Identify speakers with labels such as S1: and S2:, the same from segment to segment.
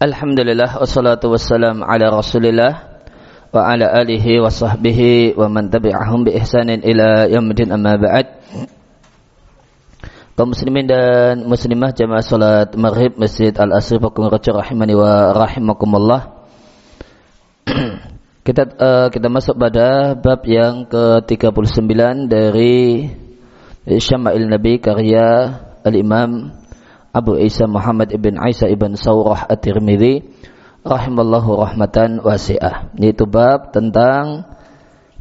S1: Alhamdulillah wassalatu wassalam ala Rasulillah wa ala alihi wa sahbihi wa man tabi'ahum bi ihsanin ila yaumil amma ba'd. Kaum muslimin dan muslimah jamaah salat Maghrib Masjid Al-Asri Pakung Raja rahimani wa rahimakumullah. kita uh, kita masuk pada bab yang ke-39 dari Syama'il Nabi karya Al-Imam Abu Isa Muhammad ibn Isa ibn Saurah At-Tirmidzi rahimallahu rahmatan wasi'ah. Yaitu bab tentang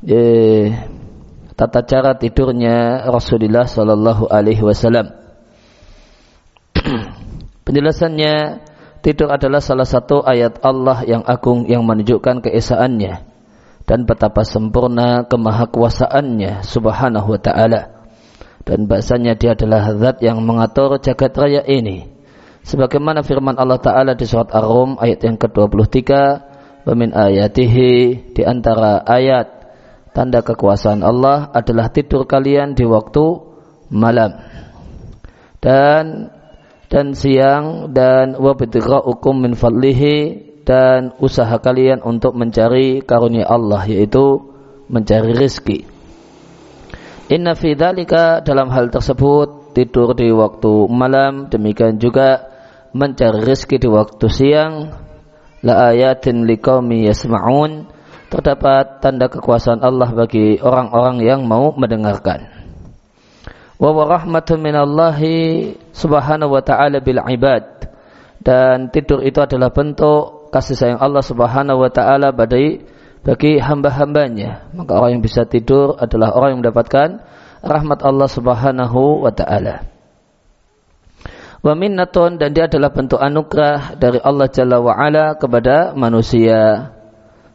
S1: eh, tata cara tidurnya Rasulullah sallallahu alaihi wasallam. Penjelasannya tidur adalah salah satu ayat Allah yang agung yang menunjukkan keesaannya dan betapa sempurna kemahakuasaannya subhanahu wa ta'ala dan bahasanya dia adalah zat yang mengatur jagat raya ini. Sebagaimana firman Allah taala di surat Ar-Rum ayat yang ke-23 wa ayatihi di antara ayat tanda kekuasaan Allah adalah tidur kalian di waktu malam dan dan siang dan wabtigha'ukum min fadlihi dan usaha kalian untuk mencari karunia Allah yaitu mencari rezeki Inna fi dhalika dalam hal tersebut tidur di waktu malam demikian juga mencari rezeki di waktu siang. La ayatin liqaumi yasma'un. Terdapat tanda kekuasaan Allah bagi orang-orang yang mau mendengarkan. Wa rahmatu minallahi subhanahu wa ta'ala bil ibad. Dan tidur itu adalah bentuk kasih sayang Allah subhanahu wa ta'ala bagi bagi hamba-hambanya. Maka orang yang bisa tidur adalah orang yang mendapatkan rahmat Allah Subhanahu wa taala. Wa minnatun dan dia adalah bentuk anugerah dari Allah Jalla wa ala kepada manusia.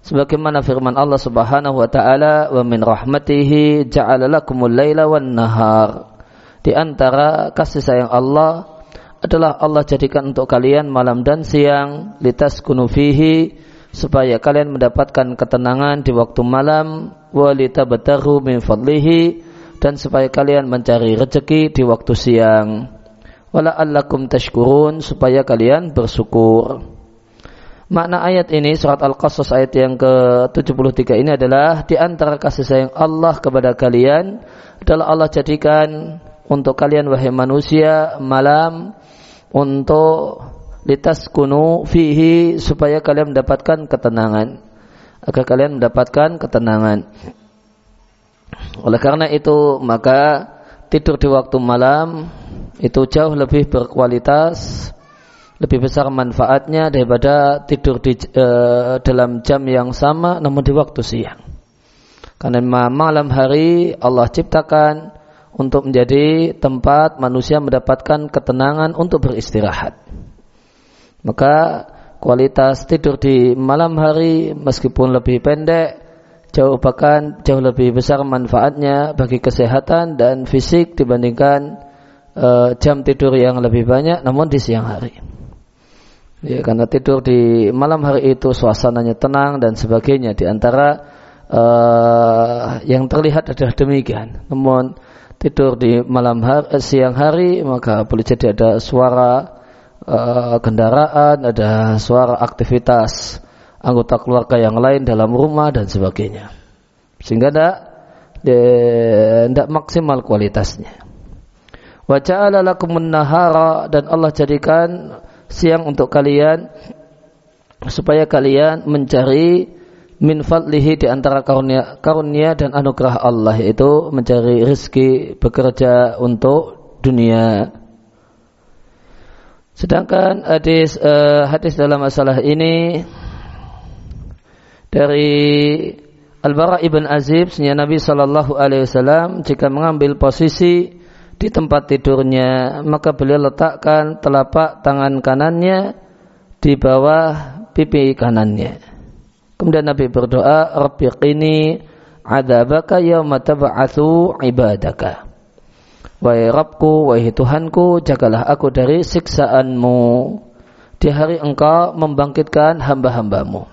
S1: Sebagaimana firman Allah Subhanahu wa taala, "Wa min rahmatihi ja'ala lakumul laila wan nahar." Di antara kasih sayang Allah adalah Allah jadikan untuk kalian malam dan siang litas kunufihi supaya kalian mendapatkan ketenangan di waktu malam walita betaru min fadlihi dan supaya kalian mencari rezeki di waktu siang. Wala allakum tashkurun supaya kalian bersyukur. Makna ayat ini surat al-qasas ayat yang ke-73 ini adalah di antara kasih sayang Allah kepada kalian adalah Allah jadikan untuk kalian wahai manusia malam untuk litas kunu fihi supaya kalian mendapatkan ketenangan. Agar kalian mendapatkan ketenangan. Oleh karena itu maka tidur di waktu malam itu jauh lebih berkualitas lebih besar manfaatnya daripada tidur di uh, dalam jam yang sama namun di waktu siang. Karena malam hari Allah ciptakan untuk menjadi tempat manusia mendapatkan ketenangan untuk beristirahat maka kualitas tidur di malam hari meskipun lebih pendek jauh bahkan jauh lebih besar manfaatnya bagi kesehatan dan fisik dibandingkan uh, jam tidur yang lebih banyak namun di siang hari. Ya, karena tidur di malam hari itu suasananya tenang dan sebagainya di antara uh, yang terlihat adalah demikian. Namun tidur di malam hari, siang hari maka boleh jadi ada suara uh, kendaraan, ada suara aktivitas anggota keluarga yang lain dalam rumah dan sebagainya. Sehingga tidak tidak maksimal kualitasnya. Wa ja'ala lakumun nahara dan Allah jadikan siang untuk kalian supaya kalian mencari min fadlihi di antara karunia, karunia dan anugerah Allah yaitu mencari rezeki bekerja untuk dunia Sedangkan hadis uh, hadis dalam masalah ini dari Al-Bara ibn Azib, senya Nabi Shallallahu Alaihi Wasallam jika mengambil posisi di tempat tidurnya, maka beliau letakkan telapak tangan kanannya di bawah pipi kanannya. Kemudian Nabi berdoa, Rabbi qini adabaka yawma tab'athu ibadaka. Wahai Rabbku, wahai Tuhanku, jagalah aku dari siksaanmu di hari engkau membangkitkan hamba-hambamu.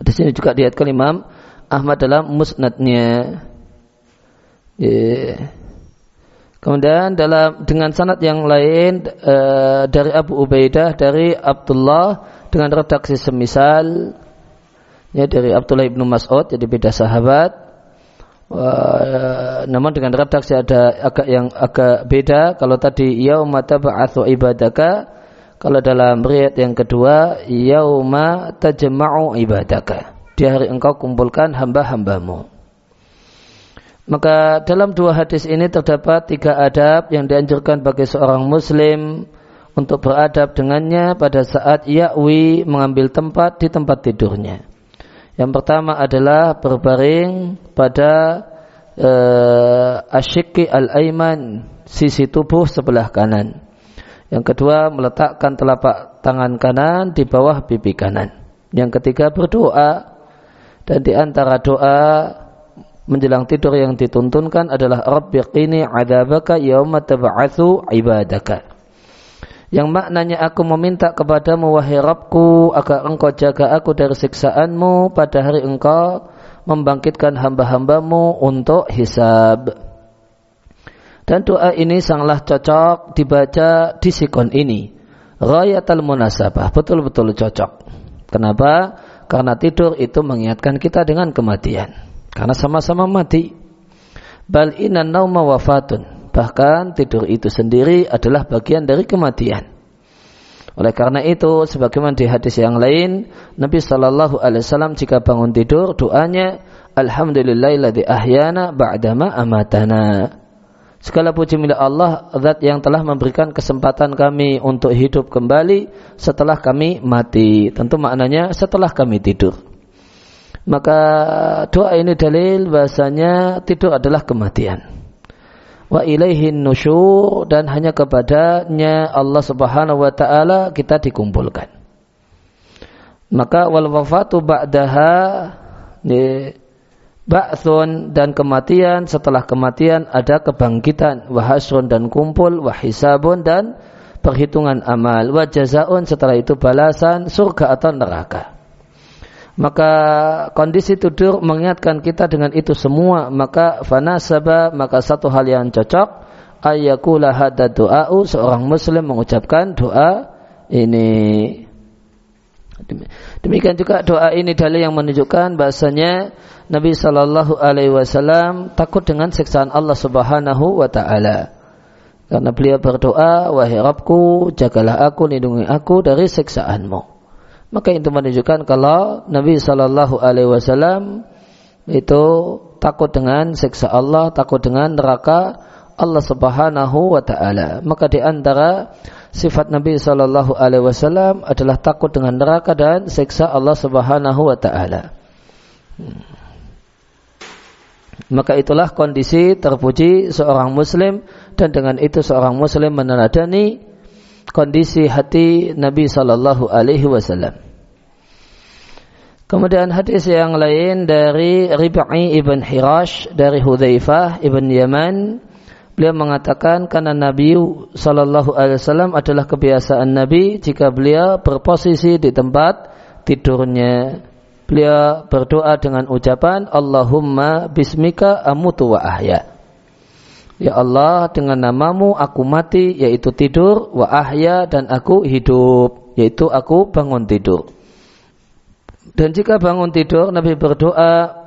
S1: Di sini juga diatkan Imam Ahmad dalam musnadnya. Yeah. Kemudian dalam dengan sanad yang lain e, dari Abu Ubaidah dari Abdullah dengan redaksi semisal ya dari Abdullah ibnu Mas'ud jadi beda sahabat. E, namun dengan redaksi ada agak yang agak beda. Kalau tadi yauma tab'atsu ibadaka, kalau dalam riwayat yang kedua yauma tajma'u ibadaka. Di hari engkau kumpulkan hamba-hambamu. Maka dalam dua hadis ini terdapat tiga adab yang dianjurkan bagi seorang muslim untuk beradab dengannya pada saat ya'wi mengambil tempat di tempat tidurnya. Yang pertama adalah berbaring pada uh, asyikki al-aiman, sisi tubuh sebelah kanan. Yang kedua meletakkan telapak tangan kanan di bawah pipi kanan. Yang ketiga berdoa dan di antara doa menjelang tidur yang dituntunkan adalah Rabbi qini adabaka yauma tab'atsu ibadaka. Yang maknanya aku meminta kepadamu wahai Rabbku agar engkau jaga aku dari siksaanmu pada hari engkau membangkitkan hamba-hambamu untuk hisab. Dan doa ini sangatlah cocok dibaca di sikon ini. Rayatul munasabah, betul-betul cocok. Kenapa? Karena tidur itu mengingatkan kita dengan kematian. Karena sama-sama mati. Bal inna nauma wafatun. Bahkan tidur itu sendiri adalah bagian dari kematian. Oleh karena itu, sebagaimana di hadis yang lain, Nabi Shallallahu Alaihi Wasallam jika bangun tidur, doanya Alhamdulillahilladzi ahyana ba'dama amatana. Segala puji milik Allah, zat yang telah memberikan kesempatan kami untuk hidup kembali setelah kami mati. Tentu maknanya setelah kami tidur. Maka doa ini dalil bahasanya tidur adalah kematian. Wa ilaihin nusyur dan hanya kepadanya Allah Subhanahu wa taala kita dikumpulkan. Maka wal wafatu ba'daha ba'thun dan kematian setelah kematian ada kebangkitan wahasrun dan kumpul wahisabun dan perhitungan amal wa jazaun setelah itu balasan surga atau neraka maka kondisi tidur mengingatkan kita dengan itu semua. Maka fanasaba maka satu hal yang cocok ayakula hadda doa'u seorang muslim mengucapkan doa ini. Demikian juga doa ini dalil yang menunjukkan bahasanya Nabi Shallallahu Alaihi Wasallam takut dengan siksaan Allah Subhanahu Wa Taala. Karena beliau berdoa wahai Rabbku jagalah aku lindungi aku dari siksaanmu maka itu menunjukkan kalau Nabi Shallallahu Alaihi Wasallam itu takut dengan siksa Allah, takut dengan neraka Allah Subhanahu wa taala. Maka di antara sifat Nabi Shallallahu alaihi wasallam adalah takut dengan neraka dan siksa Allah Subhanahu wa taala. Hmm. Maka itulah kondisi terpuji seorang muslim dan dengan itu seorang muslim meneladani kondisi hati Nabi Sallallahu Alaihi Wasallam. Kemudian hadis yang lain dari Rib'i ibn Hirash dari Hudzaifah ibn Yaman. Beliau mengatakan karena Nabi Sallallahu Alaihi Wasallam adalah kebiasaan Nabi jika beliau berposisi di tempat tidurnya. Beliau berdoa dengan ucapan Allahumma bismika amutu wa ahya Ya Allah dengan namamu aku mati yaitu tidur wa ahya dan aku hidup yaitu aku bangun tidur. Dan jika bangun tidur Nabi berdoa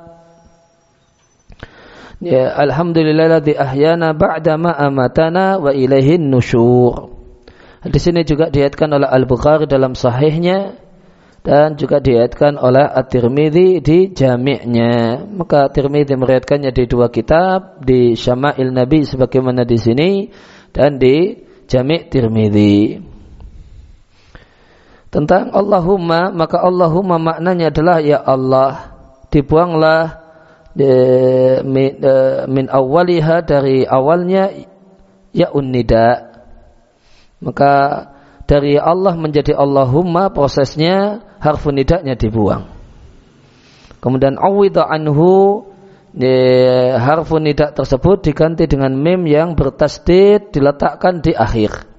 S1: Ya alhamdulillah ahyana ba'da ma amatana wa ilaihin nusyur. Di sini juga diatkan oleh Al-Bukhari dalam sahihnya dan juga diatkan oleh At-Tirmidzi di jami'nya. Maka At-Tirmidzi meriatkannya di dua kitab, di Syama'il Nabi sebagaimana di sini dan di Jami' Tirmidzi. Tentang Allahumma, maka Allahumma maknanya adalah ya Allah, dibuanglah de, min, de, min awaliha dari awalnya ya unnida. Maka dari Allah menjadi Allahumma prosesnya harfu nidaknya dibuang. Kemudian awidha anhu harfu nidak tersebut diganti dengan mim yang bertasdid diletakkan di akhir.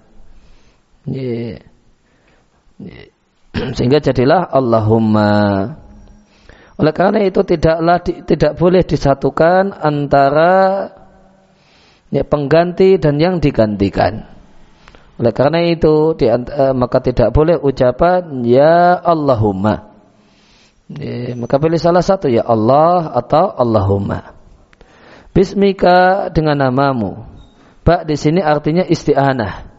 S1: Sehingga jadilah Allahumma. Oleh karena itu tidaklah tidak boleh disatukan antara ya, pengganti dan yang digantikan. Oleh karena itu di, uh, maka tidak boleh ucapan ya Allahumma. Maka pilih salah satu ya Allah atau Allahumma. Bismika dengan namamu. Pak di sini artinya isti'anah.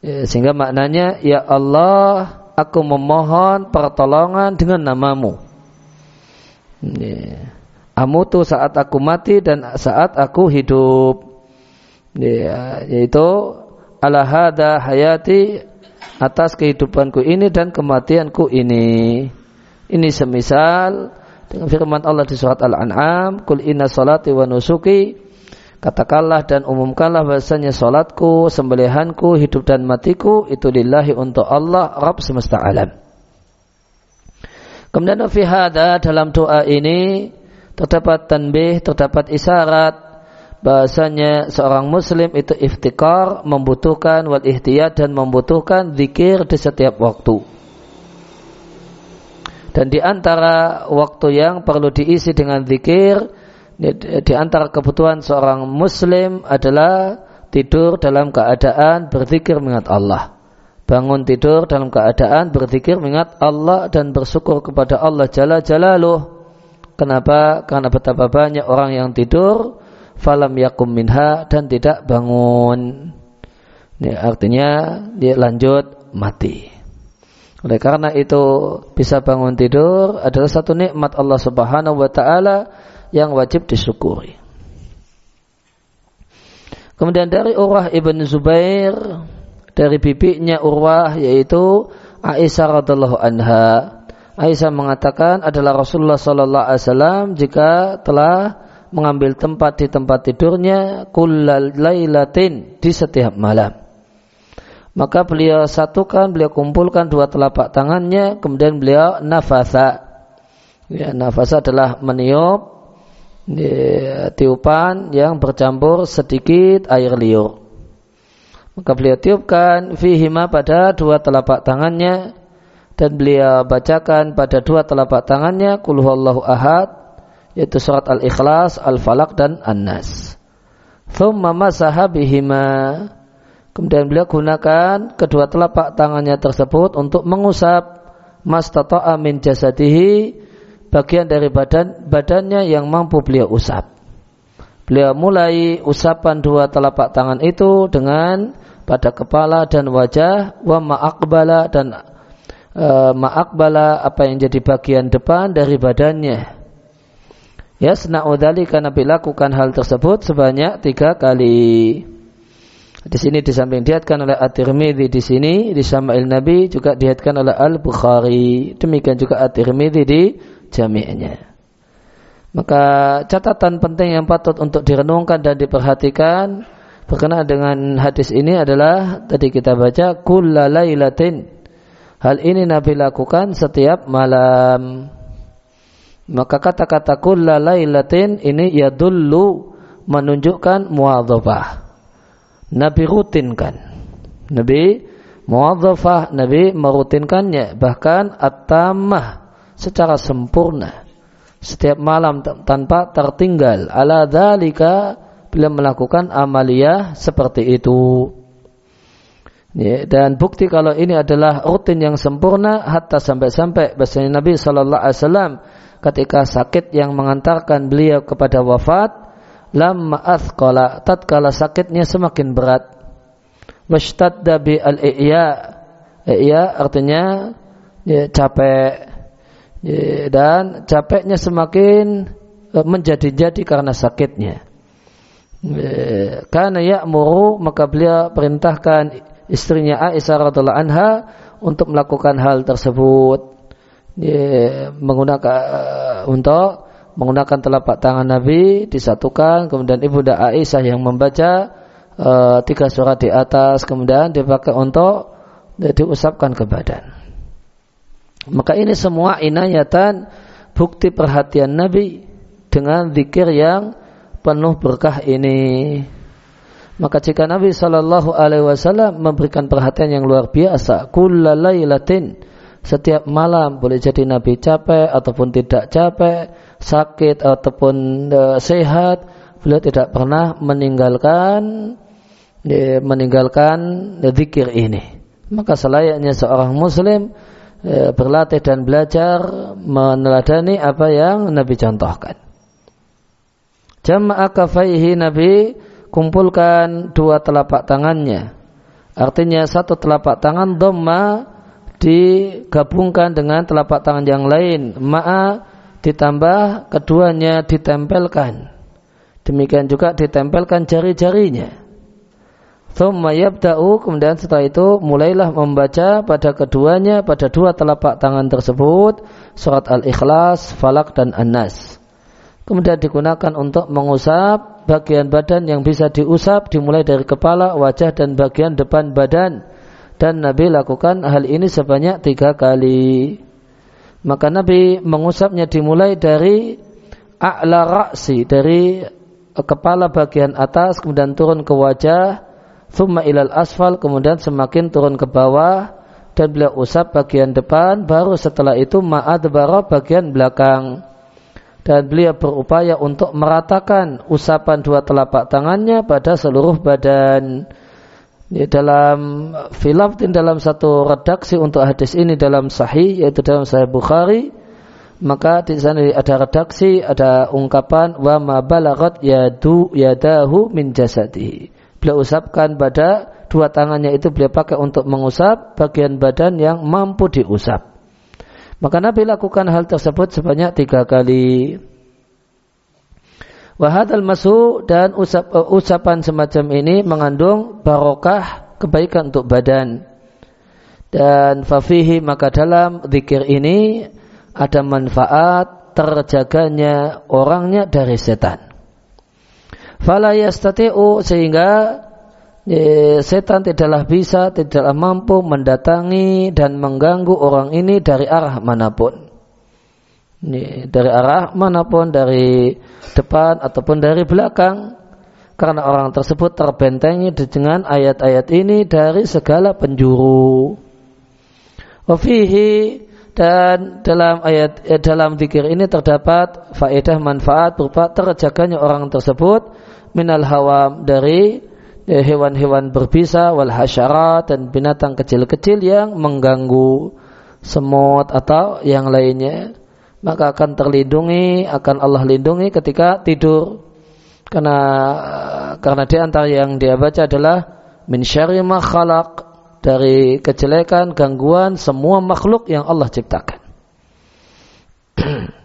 S1: Sehingga maknanya ya Allah aku memohon pertolongan dengan namamu. Ya. Amutu saat aku mati dan saat aku hidup. Ya, yaitu ala hada hayati atas kehidupanku ini dan kematianku ini. Ini semisal dengan firman Allah di surat Al-An'am, "Qul inna salati wa nusuki" Katakanlah dan umumkanlah bahasanya salatku, sembelihanku, hidup dan matiku itu lillahi untuk Allah Rabb semesta alam. Kemudian fi dalam doa ini terdapat tanbih, terdapat isyarat bahasanya seorang muslim itu iftikar membutuhkan wal ihtiyat dan membutuhkan zikir di setiap waktu. Dan di antara waktu yang perlu diisi dengan zikir di antara kebutuhan seorang muslim adalah tidur dalam keadaan berzikir mengingat Allah. Bangun tidur dalam keadaan berzikir mengingat Allah dan bersyukur kepada Allah Jalla Jalaluh. Kenapa? Karena betapa banyak orang yang tidur falam yakum minha dan tidak bangun. Ini artinya dia lanjut mati. Oleh karena itu bisa bangun tidur adalah satu nikmat Allah Subhanahu wa taala yang wajib disyukuri. Kemudian dari Urwah ibn Zubair dari bibinya Urwah yaitu Aisyah radhiallahu anha. Aisyah mengatakan adalah Rasulullah sallallahu alaihi wasallam jika telah mengambil tempat di tempat tidurnya kullal lailatin di setiap malam. Maka beliau satukan, beliau kumpulkan dua telapak tangannya, kemudian beliau nafasa. Ya, nafasa adalah meniup ya, tiupan yang bercampur sedikit air liur. Maka beliau tiupkan fihima pada dua telapak tangannya dan beliau bacakan pada dua telapak tangannya kulhuallahu ahad yaitu surat Al-Ikhlas, Al-Falaq dan An-Nas. Thumma masaha bihima. Kemudian beliau gunakan kedua telapak tangannya tersebut untuk mengusap mastata'a min jasadihi bagian dari badan badannya yang mampu beliau usap. Beliau mulai usapan dua telapak tangan itu dengan pada kepala dan wajah wa ma'akbala dan e, ma'akbala apa yang jadi bagian depan dari badannya Ya sena'udali karena lakukan hal tersebut sebanyak tiga kali. Di sini di samping dihatkan oleh At-Tirmidzi di sini di Syama'il Nabi juga dihatkan oleh Al-Bukhari. Demikian juga At-Tirmidzi di jami'nya. Maka catatan penting yang patut untuk direnungkan dan diperhatikan berkenaan dengan hadis ini adalah tadi kita baca kullalailatin. Hal ini Nabi lakukan setiap malam. Maka kata-kata kulla lailatin ini ya dulu menunjukkan muadzafah. Nabi rutinkan. Nabi muadzafah, Nabi merutinkannya bahkan at-tamah secara sempurna. Setiap malam tanpa tertinggal. Ala dzalika bila melakukan amaliyah seperti itu. Ya, dan bukti kalau ini adalah rutin yang sempurna hatta sampai-sampai bahasanya Nabi Shallallahu Alaihi Wasallam ketika sakit yang mengantarkan beliau kepada wafat lamma athqala tatkala sakitnya semakin berat. Washtadda bi al-i'ya. I'ya artinya ya, capek. Ya, dan capeknya semakin e, menjadi-jadi karena sakitnya. Ya, karena ya'muru maka beliau perintahkan istrinya Aisyah radhiallahu anha untuk melakukan hal tersebut ya, menggunakan uh, untuk menggunakan telapak tangan Nabi disatukan kemudian ibunda Aisyah yang membaca uh, tiga surat di atas kemudian dipakai untuk uh, diusapkan ke badan. Maka ini semua inayatan bukti perhatian Nabi dengan zikir yang penuh berkah ini. Maka jika Nabi Shallallahu Alaihi Wasallam memberikan perhatian yang luar biasa kullalailatin setiap malam boleh jadi Nabi capek ataupun tidak capek, sakit ataupun e, sehat, beliau tidak pernah meninggalkan ya, meninggalkan zikir ini. Maka selayaknya seorang muslim ya, berlatih dan belajar meneladani apa yang Nabi contohkan. Jama'a kafaihi Nabi kumpulkan dua telapak tangannya. Artinya satu telapak tangan dhamma digabungkan dengan telapak tangan yang lain. Ma'a ditambah keduanya ditempelkan. Demikian juga ditempelkan jari-jarinya. Thumma yabda'u kemudian setelah itu mulailah membaca pada keduanya pada dua telapak tangan tersebut surat Al-Ikhlas, Falak dan An-Nas. Kemudian digunakan untuk mengusap bagian badan yang bisa diusap dimulai dari kepala, wajah dan bagian depan badan. Dan Nabi lakukan hal ini sebanyak tiga kali. Maka Nabi mengusapnya dimulai dari a'la ra'si, dari kepala bagian atas, kemudian turun ke wajah, thumma ilal asfal, kemudian semakin turun ke bawah, dan beliau usap bagian depan, baru setelah itu ma'adbara bagian belakang. Dan beliau berupaya untuk meratakan usapan dua telapak tangannya pada seluruh badan. Di dalam filaftin dalam satu redaksi untuk hadis ini dalam sahih yaitu dalam sahih Bukhari maka di sana ada redaksi ada ungkapan wa ma balagat yadu yadahu min jasadihi. Beliau usapkan pada dua tangannya itu beliau pakai untuk mengusap bagian badan yang mampu diusap. Maka Nabi lakukan hal tersebut sebanyak tiga kali Wahadal masu dan usap, uh, usapan semacam ini mengandung barokah kebaikan untuk badan. Dan fafihi maka dalam zikir ini ada manfaat terjaganya orangnya dari setan. Fala yastati'u sehingga e, setan tidaklah bisa, tidaklah mampu mendatangi dan mengganggu orang ini dari arah mana pun. Ini, dari arah mana pun, dari depan ataupun dari belakang. Karena orang tersebut terbentengi dengan ayat-ayat ini dari segala penjuru. Wafihi dan dalam ayat eh, dalam zikir ini terdapat faedah manfaat berupa terjaganya orang tersebut minal hawam dari eh, hewan-hewan berbisa wal hasyarat dan binatang kecil-kecil yang mengganggu semut atau yang lainnya maka akan terlindungi, akan Allah lindungi ketika tidur. Karena karena di antara yang dia baca adalah min syarri khalaq dari kejelekan, gangguan semua makhluk yang Allah ciptakan.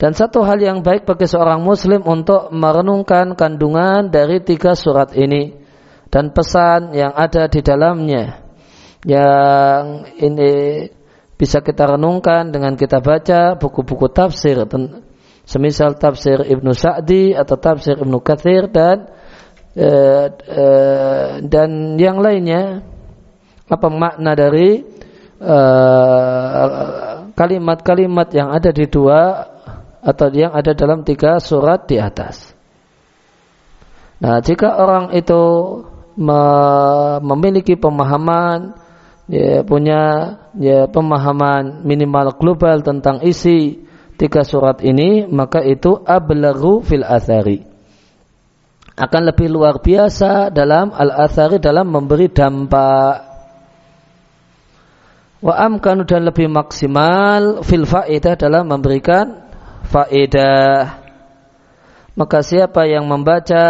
S1: Dan satu hal yang baik bagi seorang muslim untuk merenungkan kandungan dari tiga surat ini dan pesan yang ada di dalamnya yang ini bisa kita renungkan dengan kita baca buku-buku tafsir semisal tafsir Ibnu Sa'di atau tafsir Ibnu Katsir dan e, e, dan yang lainnya apa makna dari kalimat-kalimat e, yang ada di dua atau yang ada dalam tiga surat di atas. Nah, jika orang itu memiliki pemahaman ya, punya ya, pemahaman minimal global tentang isi tiga surat ini, maka itu ablagu fil athari. Akan lebih luar biasa dalam al-athari dalam memberi dampak. Wa amkanu dan lebih maksimal fil faedah dalam memberikan faedah. Maka siapa yang membaca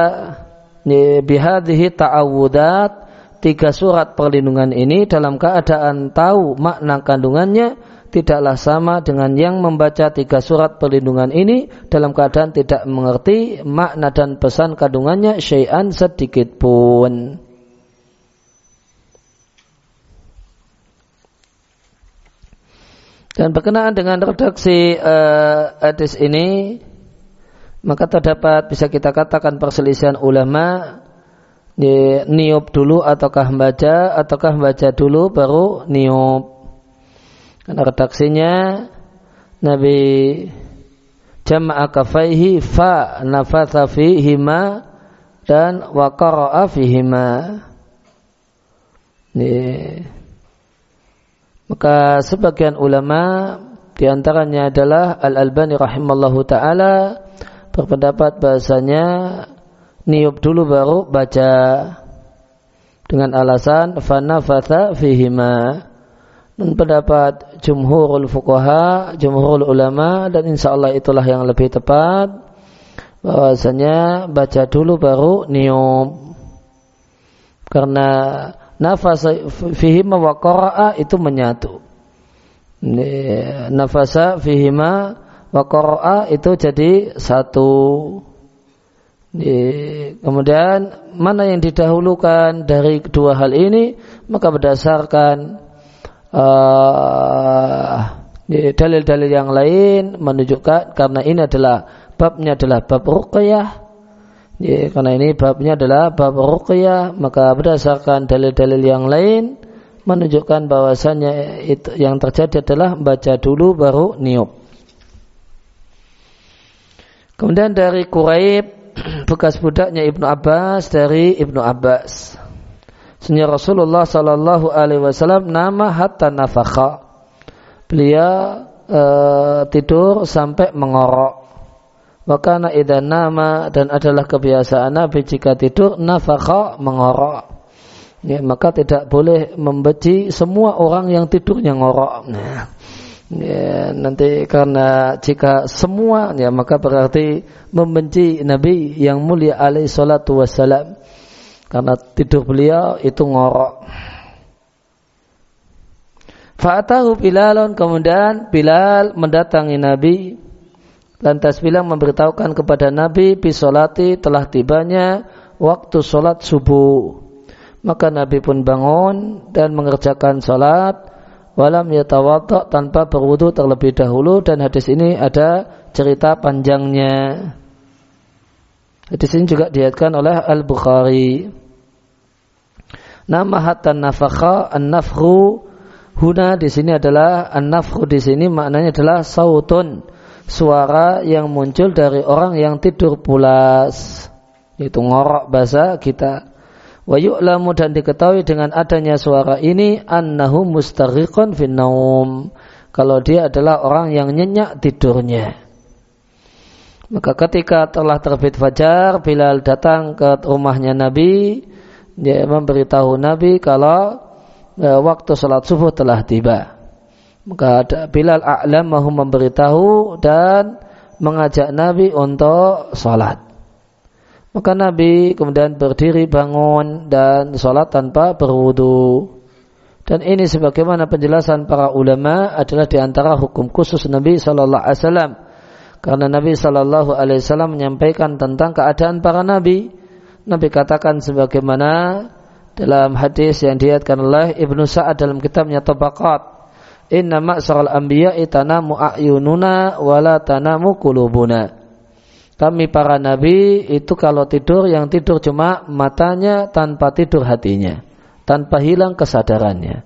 S1: bihadhihi ta'awudat tiga surat perlindungan ini dalam keadaan tahu makna kandungannya tidaklah sama dengan yang membaca tiga surat perlindungan ini dalam keadaan tidak mengerti makna dan pesan kandungannya syai'an sedikit pun. Dan berkenaan dengan redaksi uh, hadis ini, maka terdapat bisa kita katakan perselisihan ulama niup dulu ataukah baca ataukah baca dulu baru niup. Karena redaksinya Nabi jama'a kafaihi fa nafatha fihima dan wa qara'a fihima. Maka sebagian ulama di antaranya adalah Al-Albani rahimallahu taala berpendapat bahasanya niup dulu baru baca dengan alasan fanafatha fihima. Dan pendapat jumhurul fuqaha, jumhurul ulama dan insya Allah itulah yang lebih tepat. Bahwasanya baca dulu baru niup. Karena nafas fihima wa qara'a itu menyatu. Nafasa fihima wa qara'a itu jadi satu kemudian mana yang didahulukan dari kedua hal ini maka berdasarkan uh, dalil-dalil yang lain menunjukkan karena ini adalah babnya adalah bab ruqyah ya, karena ini babnya adalah bab ruqyah maka berdasarkan dalil-dalil yang lain menunjukkan bahwasannya itu yang terjadi adalah baca dulu baru niup. Kemudian dari Quraib bekas budaknya Ibnu Abbas dari Ibnu Abbas. Senyum Rasulullah Sallallahu Alaihi Wasallam nama hatta nafakha. Beliau e, tidur sampai mengorok. Wakana idan nama dan adalah kebiasaan Nabi jika tidur nafakha mengorok. Ya, maka tidak boleh membenci semua orang yang tidurnya ngorok. Nah, ya, nanti karena jika semua ya maka berarti membenci Nabi yang mulia alaihi salatu wassalam karena tidur beliau itu ngorok. Fa'atahu Bilalun kemudian Bilal mendatangi Nabi lantas bilang memberitahukan kepada Nabi bisolati telah tibanya waktu solat subuh. Maka Nabi pun bangun dan mengerjakan solat walam yatawadda tanpa berwudu terlebih dahulu dan hadis ini ada cerita panjangnya. Hadis ini juga diatkan oleh Al-Bukhari. Nama hatta nafakha an-nafhu huna di sini adalah an-nafhu di sini maknanya adalah sautun. Suara yang muncul dari orang yang tidur pulas. Itu ngorok bahasa kita wa yu'lamu dan diketahui dengan adanya suara ini annahu mustaghiqun fin naum kalau dia adalah orang yang nyenyak tidurnya maka ketika telah terbit fajar, Bilal datang ke rumahnya Nabi, dia memberitahu Nabi kalau e, waktu sholat subuh telah tiba. Maka Bilal a'lam mahu memberitahu dan mengajak Nabi untuk sholat. Maka Nabi kemudian berdiri bangun dan sholat tanpa berwudu. Dan ini sebagaimana penjelasan para ulama adalah di antara hukum khusus Nabi Shallallahu Alaihi Wasallam karena Nabi Shallallahu Alaihi Wasallam menyampaikan tentang keadaan para nabi. Nabi katakan sebagaimana dalam hadis yang diatkan oleh Ibnu Sa'ad dalam kitabnya Tabaqat. Inna ma'saral anbiya'i tanamu a'yununa wala tanamu kulubuna. Kami para nabi itu kalau tidur yang tidur cuma matanya tanpa tidur hatinya. Tanpa hilang kesadarannya.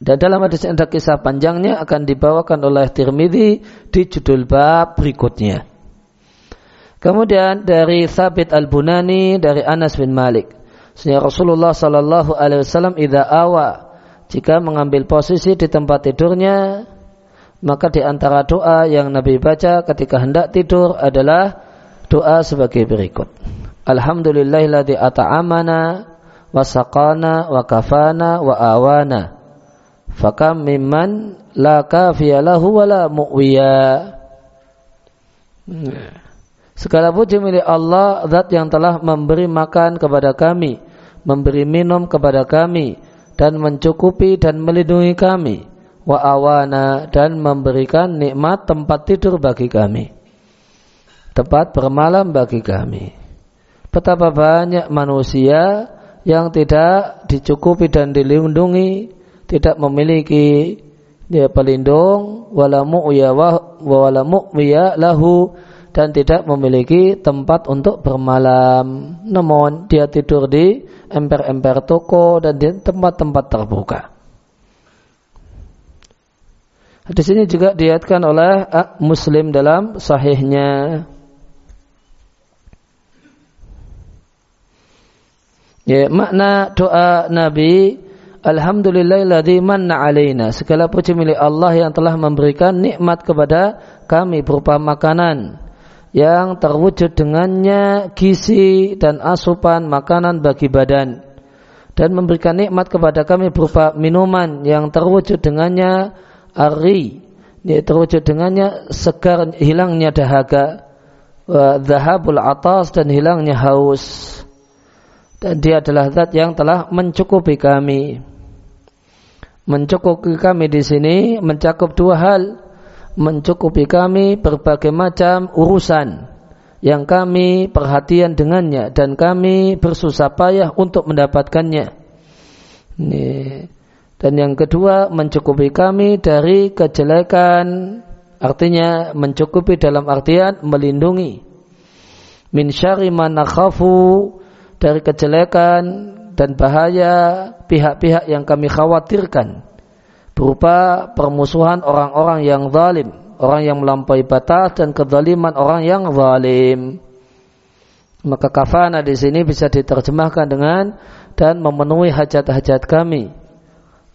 S1: Dan dalam hadis ada kisah panjangnya akan dibawakan oleh Tirmidzi di judul bab berikutnya. Kemudian dari Thabit Al-Bunani dari Anas bin Malik. Sehingga Rasulullah sallallahu alaihi wasallam idza awa jika mengambil posisi di tempat tidurnya maka di antara doa yang Nabi baca ketika hendak tidur adalah doa sebagai berikut. Alhamdulillahilladzi ata'amana wa saqana wa kafana wa awana Fakam mimman la kafiya lahu wa la mu'wiya. Segala puji milik Allah, zat yang telah memberi makan kepada kami, memberi minum kepada kami, dan mencukupi dan melindungi kami, wa awana dan memberikan nikmat tempat tidur bagi kami, tempat bermalam bagi kami. Betapa banyak manusia yang tidak dicukupi dan dilindungi tidak memiliki dia pelindung wala mu'ya wala mu'ya lahu dan tidak memiliki tempat untuk bermalam. Namun dia tidur di emper-emper toko dan di tempat-tempat terbuka. Di sini juga diatkan oleh Muslim dalam sahihnya. Ya, makna doa Nabi Alhamdulillahilladzi manna alaina. Segala puji milik Allah yang telah memberikan nikmat kepada kami berupa makanan yang terwujud dengannya gizi dan asupan makanan bagi badan dan memberikan nikmat kepada kami berupa minuman yang terwujud dengannya ari ya, terwujud dengannya segar hilangnya dahaga zahabul atas dan hilangnya haus. Dan dia adalah zat yang telah mencukupi kami. Mencukupi kami di sini mencakup dua hal. Mencukupi kami berbagai macam urusan yang kami perhatian dengannya dan kami bersusah payah untuk mendapatkannya. Dan yang kedua mencukupi kami dari kejelekan artinya mencukupi dalam artian melindungi min nakhafu dari kejelekan dan bahaya pihak-pihak yang kami khawatirkan berupa permusuhan orang-orang yang zalim, orang yang melampaui batas dan kezaliman orang yang zalim. Maka kafana di sini bisa diterjemahkan dengan dan memenuhi hajat-hajat kami.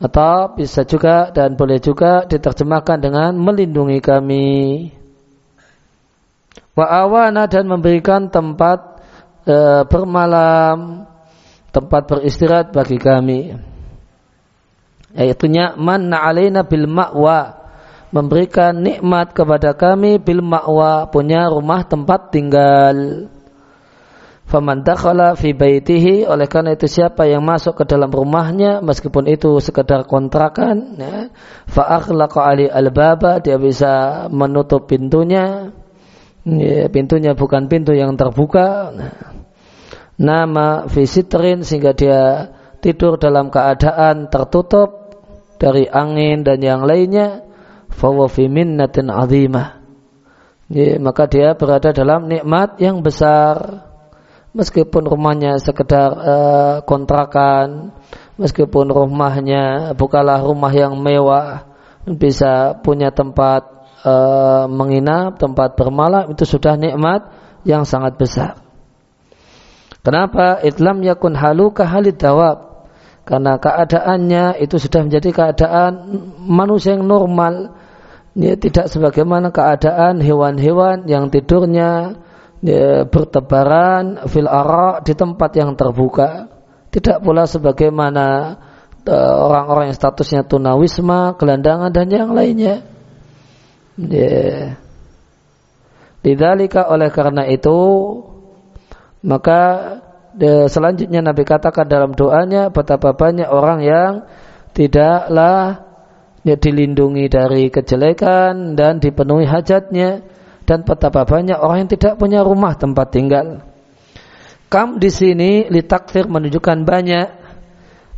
S1: Atau bisa juga dan boleh juga diterjemahkan dengan melindungi kami. Wa awana dan memberikan tempat e, bermalam, tempat beristirahat bagi kami. Yaitunya manna alaina bil ma'wa memberikan nikmat kepada kami bil ma'wa punya rumah tempat tinggal. Faman dakhala fi baitihi oleh karena itu siapa yang masuk ke dalam rumahnya meskipun itu sekedar kontrakan ya, fa akhlaqa ali albaba dia bisa menutup pintunya. Ya, pintunya bukan pintu yang terbuka. Nah, nama visitrin sehingga dia tidur dalam keadaan tertutup dari angin dan yang lainnya. Fawa fi minnatin azimah. Ya, maka dia berada dalam nikmat yang besar meskipun rumahnya sekedar uh, kontrakan meskipun rumahnya bukanlah rumah yang mewah bisa punya tempat uh, menginap tempat bermalam itu sudah nikmat yang sangat besar. Kenapa? Itlam yakun haluka halid dawab karena keadaannya itu sudah menjadi keadaan manusia yang normal. Ya, tidak sebagaimana keadaan hewan-hewan yang tidurnya ya, bertebaran fil ara di tempat yang terbuka tidak pula sebagaimana uh, orang-orang yang statusnya tunawisma, gelandangan dan yang lainnya. Ya. Didalika oleh karena itu maka selanjutnya Nabi katakan dalam doanya betapa banyak orang yang tidaklah ya, dilindungi dari kejelekan dan dipenuhi hajatnya dan betapa banyak orang yang tidak punya rumah tempat tinggal. Kam di sini litakfir menunjukkan banyak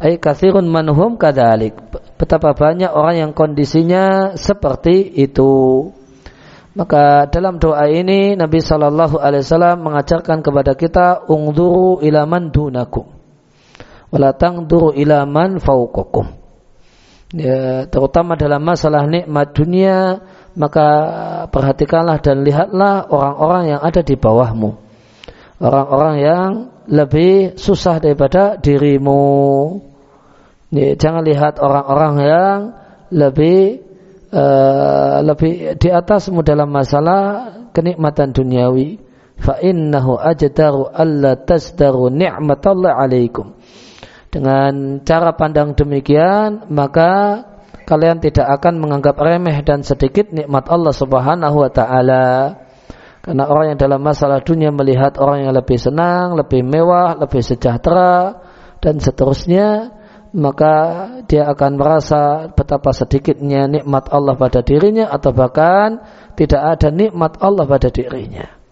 S1: ay kathirun manhum kadalik. Betapa banyak orang yang kondisinya seperti itu. Maka dalam doa ini Nabi Shallallahu Alaihi Wasallam mengajarkan kepada kita ungduru ilaman dunakum, walatang duru ilaman faukokum. Ya, terutama dalam masalah nikmat dunia, maka perhatikanlah dan lihatlah orang-orang yang ada di bawahmu, orang-orang yang lebih susah daripada dirimu. Jangan lihat orang-orang yang lebih uh, lebih di atasmu dalam masalah kenikmatan duniawi. Fa ajdaru alla tasdaru ni'matallah alaikum. Dengan cara pandang demikian maka kalian tidak akan menganggap remeh dan sedikit nikmat Allah Subhanahu wa taala karena orang yang dalam masalah dunia melihat orang yang lebih senang, lebih mewah, lebih sejahtera dan seterusnya maka dia akan merasa betapa sedikitnya nikmat Allah pada dirinya atau bahkan tidak ada nikmat Allah pada dirinya.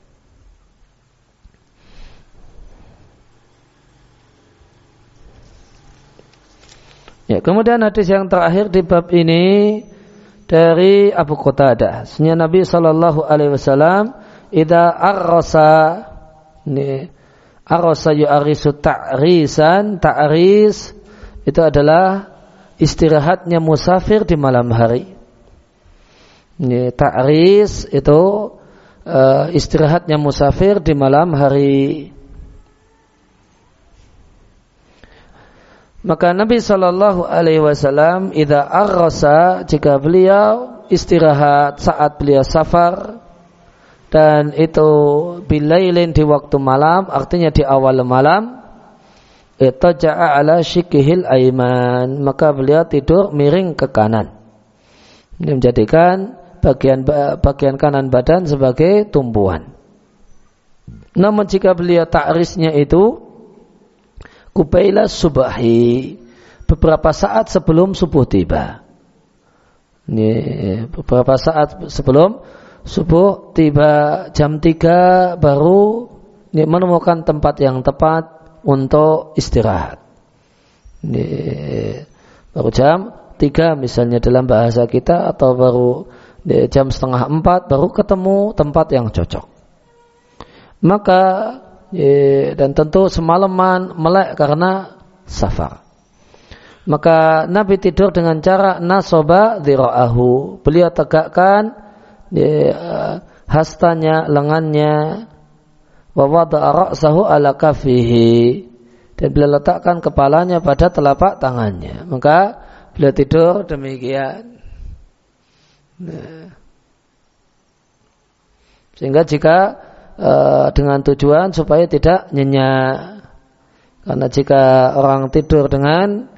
S1: Ya, kemudian hadis yang terakhir di bab ini dari Abu Qatadah. Sunnah Nabi Shallallahu Alaihi Wasallam, "Ida arrosa, ini arrosa yu'arisu ta'risan, ta'ris itu adalah istirahatnya musafir di malam hari. Ini ta'ris itu uh, istirahatnya musafir di malam hari. Maka Nabi Shallallahu Alaihi Wasallam ida arrosa jika beliau istirahat saat beliau safar dan itu bilailin di waktu malam artinya di awal malam itaja'a ala shikihil aiman maka beliau tidur miring ke kanan. Ini menjadikan bagian bagian kanan badan sebagai tumpuan namun jika beliau takrisnya itu kubaila subahi beberapa saat sebelum subuh tiba ini beberapa saat sebelum subuh tiba jam 3 baru ini menemukan tempat yang tepat untuk istirahat. Ini baru jam 3 misalnya dalam bahasa kita atau baru jam setengah 4 baru ketemu tempat yang cocok. Maka dan tentu semalaman melek karena safar. Maka Nabi tidur dengan cara nasoba dhira'ahu. Beliau tegakkan ya, hastanya, lengannya, wa wada'a ra'sahu ala kafihi dan beliau letakkan kepalanya pada telapak tangannya. Maka beliau tidur demikian. Nah. Sehingga jika uh, dengan tujuan supaya tidak nyenyak. Karena jika orang tidur dengan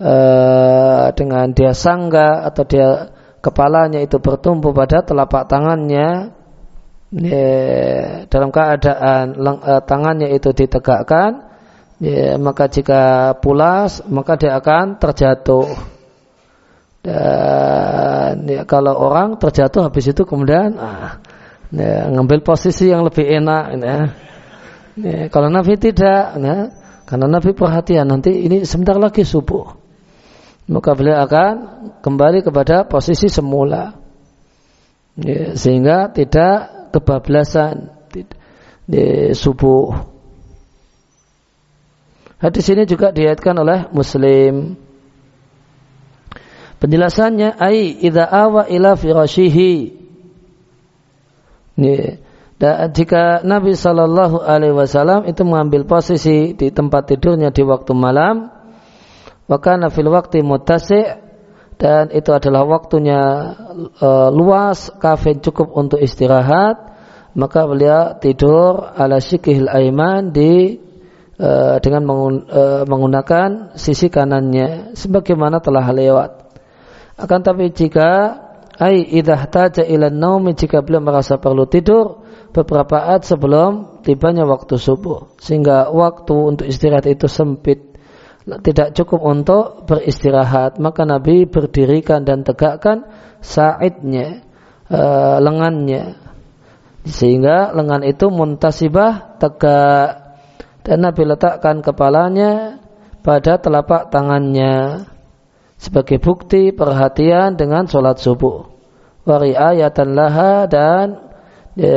S1: uh, dengan dia sangga atau dia kepalanya itu bertumpu pada telapak tangannya ya, dalam keadaan leng, uh, tangannya itu ditegakkan ya, maka jika pulas maka dia akan terjatuh dan ya, kalau orang terjatuh habis itu kemudian ah, ya, ngambil posisi yang lebih enak ya. Ya, kalau Nabi tidak ya, karena Nabi perhatian nanti ini sebentar lagi subuh. Maka beliau akan kembali kepada posisi semula. Ya, sehingga tidak kebablasan di subuh. Hadis ini juga diatkan oleh muslim. Penjelasannya ai idza awa ila firashihi dan jika Nabi Shallallahu Alaihi Wasallam itu mengambil posisi di tempat tidurnya di waktu malam, Wakana fil waktu mutasi dan itu adalah waktunya e, luas, kafin cukup untuk istirahat, maka beliau tidur ala syikihil aiman di e, dengan mengun, e, menggunakan sisi kanannya sebagaimana telah lewat. Akan tapi jika ai idah taja ilan naumi jika beliau merasa perlu tidur beberapa saat sebelum tibanya waktu subuh. Sehingga waktu untuk istirahat itu sempit. Tidak cukup untuk beristirahat. Maka Nabi berdirikan dan tegakkan sa'idnya e, lengannya. Sehingga lengan itu muntasibah tegak. Dan Nabi letakkan kepalanya pada telapak tangannya sebagai bukti perhatian dengan sholat subuh wari ayatan laha dan e,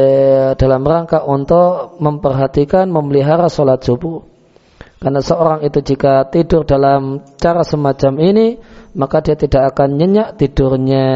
S1: dalam rangka untuk memperhatikan memelihara sholat subuh karena seorang itu jika tidur dalam cara semacam ini, maka dia tidak akan nyenyak tidurnya.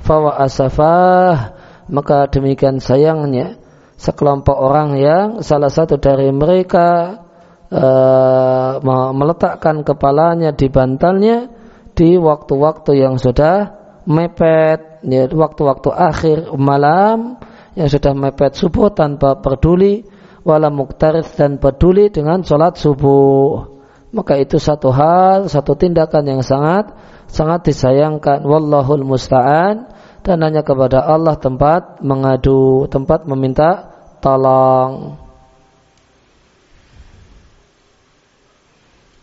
S1: Fawa asafah, maka demikian sayangnya sekelompok orang yang salah satu dari mereka uh, meletakkan kepalanya di bantalnya di waktu-waktu yang sudah mepet, ya, waktu-waktu akhir malam yang sudah mepet subuh tanpa peduli wala muktarif dan peduli dengan sholat subuh. Maka itu satu hal, satu tindakan yang sangat sangat disayangkan. Wallahul musta'an dan hanya kepada Allah tempat mengadu, tempat meminta tolong.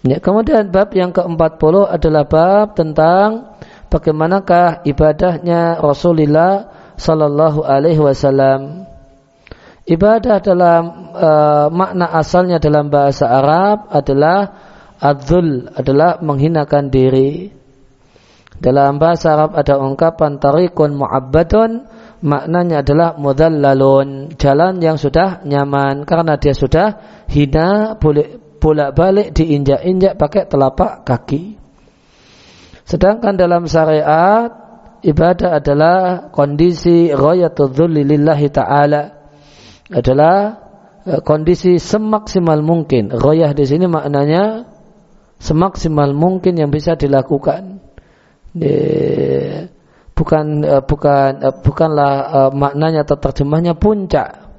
S1: Ya, kemudian bab yang ke-40 adalah bab tentang bagaimanakah ibadahnya Rasulullah sallallahu alaihi wasallam. Ibadah dalam e, makna asalnya dalam bahasa Arab adalah adzul adalah menghinakan diri. Dalam bahasa Arab ada ungkapan tarikun mu'abbadun maknanya adalah mudallalun jalan yang sudah nyaman karena dia sudah hina boleh bolak-balik diinjak-injak pakai telapak kaki. Sedangkan dalam syariat ibadah adalah kondisi ghayatul lillahi ta'ala adalah e, kondisi semaksimal mungkin. Royah di sini maknanya semaksimal mungkin yang bisa dilakukan. Di, bukan uh, bukan uh, bukanlah maknanya atau terjemahnya puncak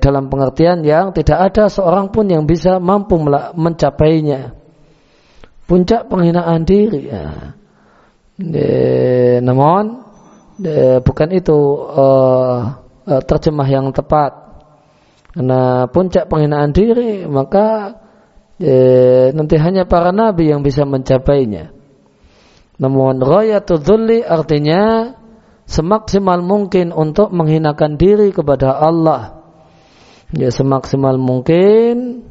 S1: dalam pengertian yang tidak ada seorang pun yang bisa mampu mencapainya puncak penghinaan diri ya. ya, namun ya, bukan itu uh, uh, terjemah yang tepat karena puncak penghinaan diri maka eh, nanti hanya para nabi yang bisa mencapainya. Namun rayatul dhulli artinya semaksimal mungkin untuk menghinakan diri kepada Allah. Ya semaksimal mungkin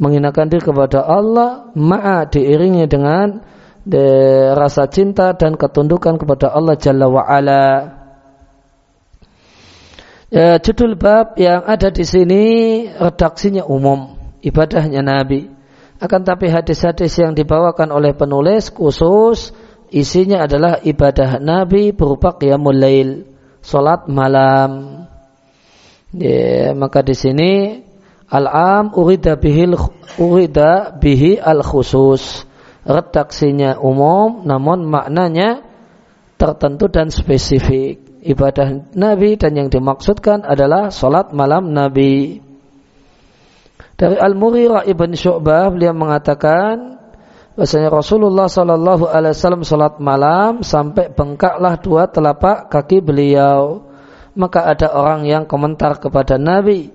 S1: menghinakan diri kepada Allah ma'a diiringi dengan de, rasa cinta dan ketundukan kepada Allah Jalla wa ala. Ya, judul bab yang ada di sini redaksinya umum, ibadahnya Nabi. Akan tapi hadis-hadis yang dibawakan oleh penulis khusus isinya adalah ibadah Nabi berupa qiyamul lail, salat malam. Ya, maka di sini al-am urida bihil urida bihi al khusus. Redaksinya umum namun maknanya tertentu dan spesifik ibadah Nabi dan yang dimaksudkan adalah solat malam Nabi. Dari Al-Mughirah ibn Syu'bah beliau mengatakan bahasanya Rasulullah Shallallahu Alaihi Wasallam solat malam sampai bengkaklah dua telapak kaki beliau. Maka ada orang yang komentar kepada Nabi,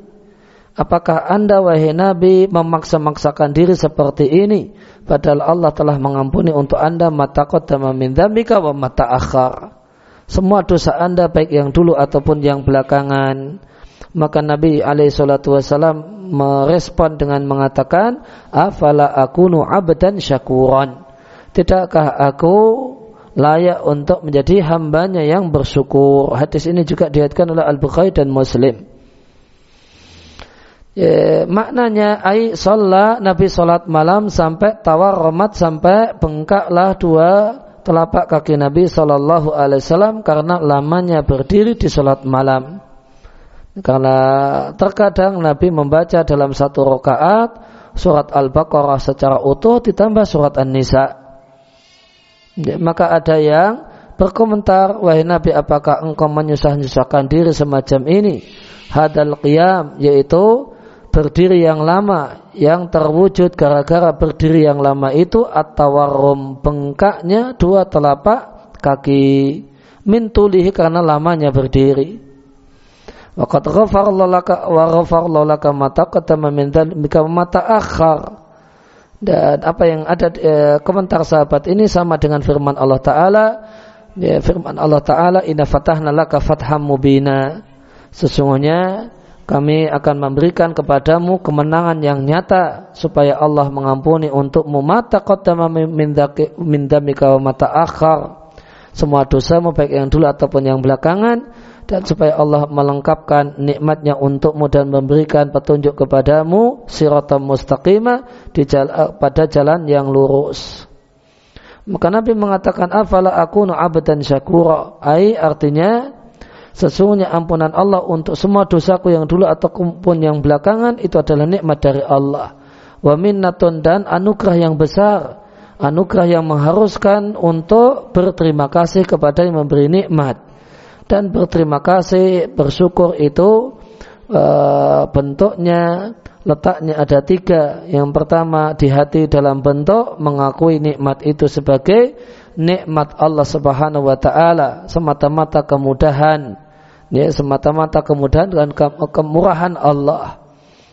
S1: apakah anda wahai Nabi memaksa-maksakan diri seperti ini? Padahal Allah telah mengampuni untuk anda mata kota min wa mata akhar. Semua dosa anda baik yang dulu ataupun yang belakangan. Maka Nabi alaihi salatu wasallam merespon dengan mengatakan afala akunu abdan syakuran? Tidakkah aku layak untuk menjadi hambanya yang bersyukur? Hadis ini juga diriatkan oleh Al-Bukhari dan Muslim Ya, maknanya ai sholat Nabi sholat malam sampai tawar romat sampai bengkaklah dua telapak kaki Nabi Shallallahu Alaihi Wasallam karena lamanya berdiri di sholat malam. Karena terkadang Nabi membaca dalam satu rakaat surat Al-Baqarah secara utuh ditambah surat An-Nisa. Ya, maka ada yang berkomentar, wahai Nabi apakah engkau menyusah-nyusahkan diri semacam ini? Hadal qiyam, yaitu berdiri yang lama yang terwujud gara-gara berdiri yang lama itu warum bengkaknya dua telapak kaki mintulihi karena lamanya berdiri. Waqad laka wa laka mata qatama min mata akhar. Dan apa yang ada e, komentar sahabat ini sama dengan firman Allah taala ya, firman Allah taala inna fatahna laka fatham mubina. Sesungguhnya kami akan memberikan kepadamu kemenangan yang nyata supaya Allah mengampuni untukmu mata qaddama min damika wa mata akhar semua dosamu baik yang dulu ataupun yang belakangan dan supaya Allah melengkapkan nikmatnya untukmu dan memberikan petunjuk kepadamu siratam mustaqimah di jalan, pada jalan yang lurus. Maka Nabi mengatakan afala akunu abdan syakura. Ai artinya Sesungguhnya ampunan Allah untuk semua dosaku yang dulu ataupun yang belakangan itu adalah nikmat dari Allah. Wa minnatun dan anugerah yang besar. Anugerah yang mengharuskan untuk berterima kasih kepada yang memberi nikmat. Dan berterima kasih, bersyukur itu e, bentuknya, letaknya ada tiga. Yang pertama di hati dalam bentuk mengakui nikmat itu sebagai nikmat Allah Subhanahu wa taala semata-mata kemudahan ya semata-mata kemudahan dan kemurahan Allah.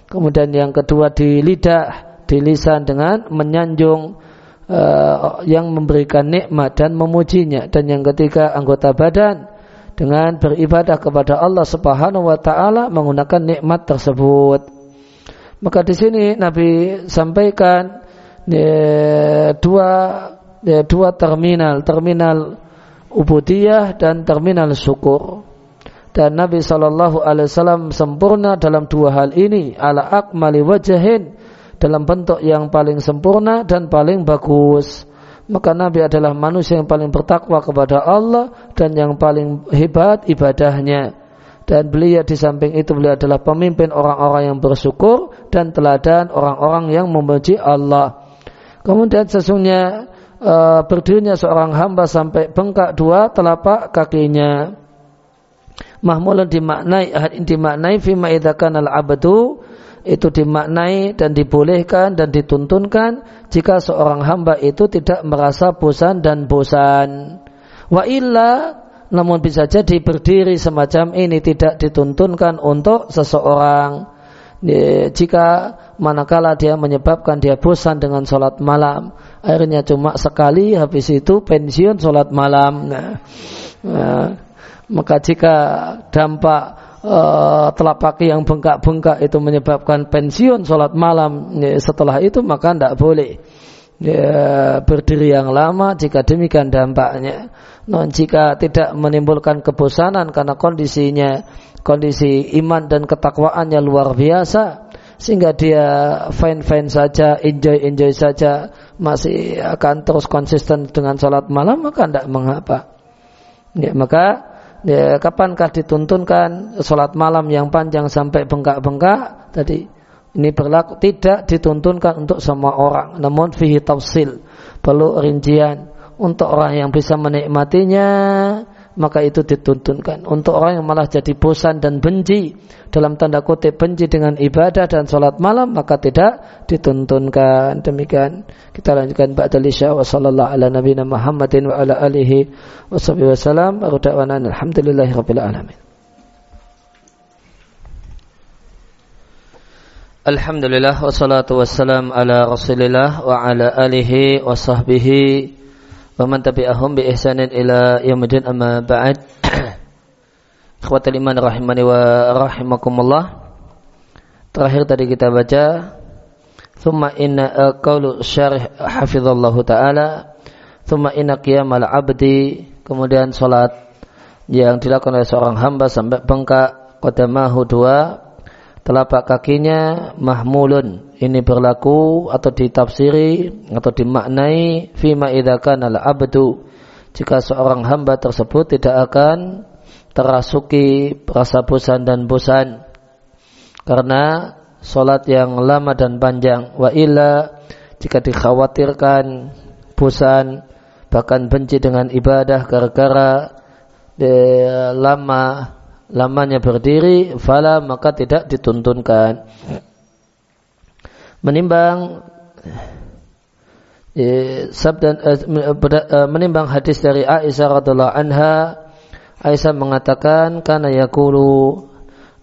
S1: Kemudian yang kedua di lidah, di lisan dengan menyanjung uh, yang memberikan nikmat dan memujinya. Dan yang ketiga anggota badan dengan beribadah kepada Allah Subhanahu wa taala menggunakan nikmat tersebut. Maka di sini Nabi sampaikan ya, dua ya, dua terminal, terminal ubudiyah dan terminal syukur dan Nabi Shallallahu Alaihi Wasallam sempurna dalam dua hal ini. Ala akmali wajahin dalam bentuk yang paling sempurna dan paling bagus. Maka Nabi adalah manusia yang paling bertakwa kepada Allah dan yang paling hebat ibadahnya. Dan beliau di samping itu beliau adalah pemimpin orang-orang yang bersyukur dan teladan orang-orang yang memuji Allah. Kemudian sesungguhnya e, berdirinya seorang hamba sampai bengkak dua telapak kakinya. Mahmulan dimaknai dimaknai fima idzakan al abdu itu dimaknai dan dibolehkan dan dituntunkan jika seorang hamba itu tidak merasa bosan dan bosan. Wa illa namun bisa jadi berdiri semacam ini tidak dituntunkan untuk seseorang. Jika manakala dia menyebabkan dia bosan dengan sholat malam akhirnya cuma sekali habis itu pensiun sholat malam. Nah, nah maka jika dampak uh, telapak yang bengkak-bengkak itu menyebabkan pensiun sholat malam ya, setelah itu maka tidak boleh ya, berdiri yang lama. Jika demikian dampaknya non jika tidak menimbulkan kebosanan karena kondisinya kondisi iman dan ketakwaannya luar biasa sehingga dia fine fine saja enjoy enjoy saja masih akan terus konsisten dengan sholat malam maka tidak mengapa. Ya, maka ya, kapankah dituntunkan sholat malam yang panjang sampai bengkak-bengkak? Tadi ini berlaku tidak dituntunkan untuk semua orang. Namun fihi tafsil perlu rincian. Untuk orang yang bisa menikmatinya maka itu dituntunkan. Untuk orang yang malah jadi bosan dan benci dalam tanda kutip benci dengan ibadah dan sholat malam maka tidak dituntunkan. Demikian. Kita lanjutkan ba'dal isya wa sallallahu ala nabiyina Muhammadin wa ala alihi wa sahbihi wa salam. Alhamdulillahi rabbil alamin. Alhamdulillah wassalatu wassalam ala rasulillah wa ala alihi wa sahbihi wa man tabi'ahum bi ihsanin ila yaumil amma ba'd. Ikhwatul iman rahimani wa rahimakumullah. Terakhir tadi kita baca Thumma inna qawlu syarih hafizallahu ta'ala. Thumma inna qiyamal abdi. Kemudian salat yang dilakukan oleh seorang hamba sampai bengkak qadamahu dua telapak kakinya mahmulun. Ini berlaku atau ditafsiri atau dimaknai fima idzakan al abdu jika seorang hamba tersebut tidak akan terasuki rasa bosan dan bosan. Karena solat yang lama dan panjang. Wa illa jika dikhawatirkan bosan bahkan benci dengan ibadah gara-gara eh, lama lamanya berdiri fala maka tidak dituntunkan. Menimbang eh, sabda eh, eh, menimbang hadis dari Aisyah radhiallahu anha Aisyah mengatakan karena yakulu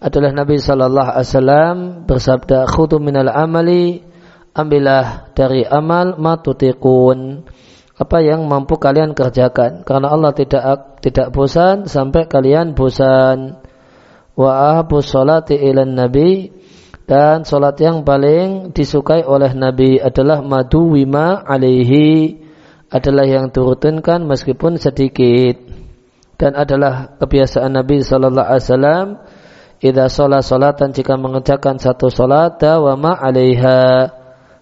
S1: adalah Nabi sallallahu alaihi wasallam bersabda khudu minal amali ambillah dari amal matutikun apa yang mampu kalian kerjakan? Karena Allah tidak tidak bosan sampai kalian bosan. Wa ahabu salati ilan nabi. Dan salat yang paling disukai oleh nabi adalah madu wima alaihi. Adalah yang turutunkan meskipun sedikit. Dan adalah kebiasaan Nabi sallallahu alaihi wasallam idza sholat salatan jika mengerjakan satu salat dawama alaiha.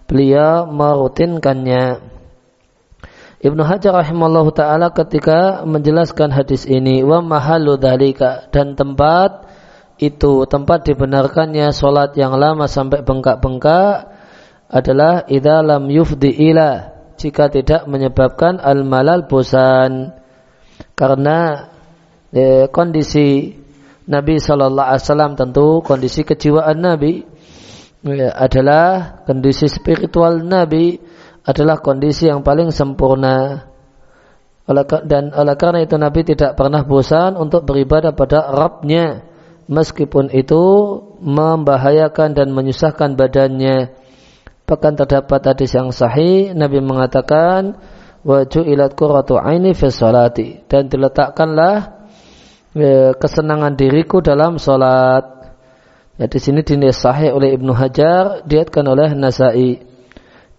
S1: Beliau merutinkannya Ibnu Hajar rahimallahu taala ketika menjelaskan hadis ini wa mahallu dzalika dan tempat itu tempat dibenarkannya solat yang lama sampai bengkak-bengkak adalah idza lam yufdi ila jika tidak menyebabkan al malal bosan. Karena eh, kondisi Nabi Shallallahu Alaihi Wasallam tentu kondisi kejiwaan Nabi eh, adalah kondisi spiritual Nabi adalah kondisi yang paling sempurna. Dan oleh karena itu Nabi tidak pernah bosan untuk beribadah pada Rabbnya. Meskipun itu membahayakan dan menyusahkan badannya. Bahkan terdapat hadis yang sahih, Nabi mengatakan, Waju ilat kuratu aini fi. Dan diletakkanlah e, kesenangan diriku dalam solat. Ya, di sini dinis sahih oleh Ibnu Hajar, diatkan oleh Nasai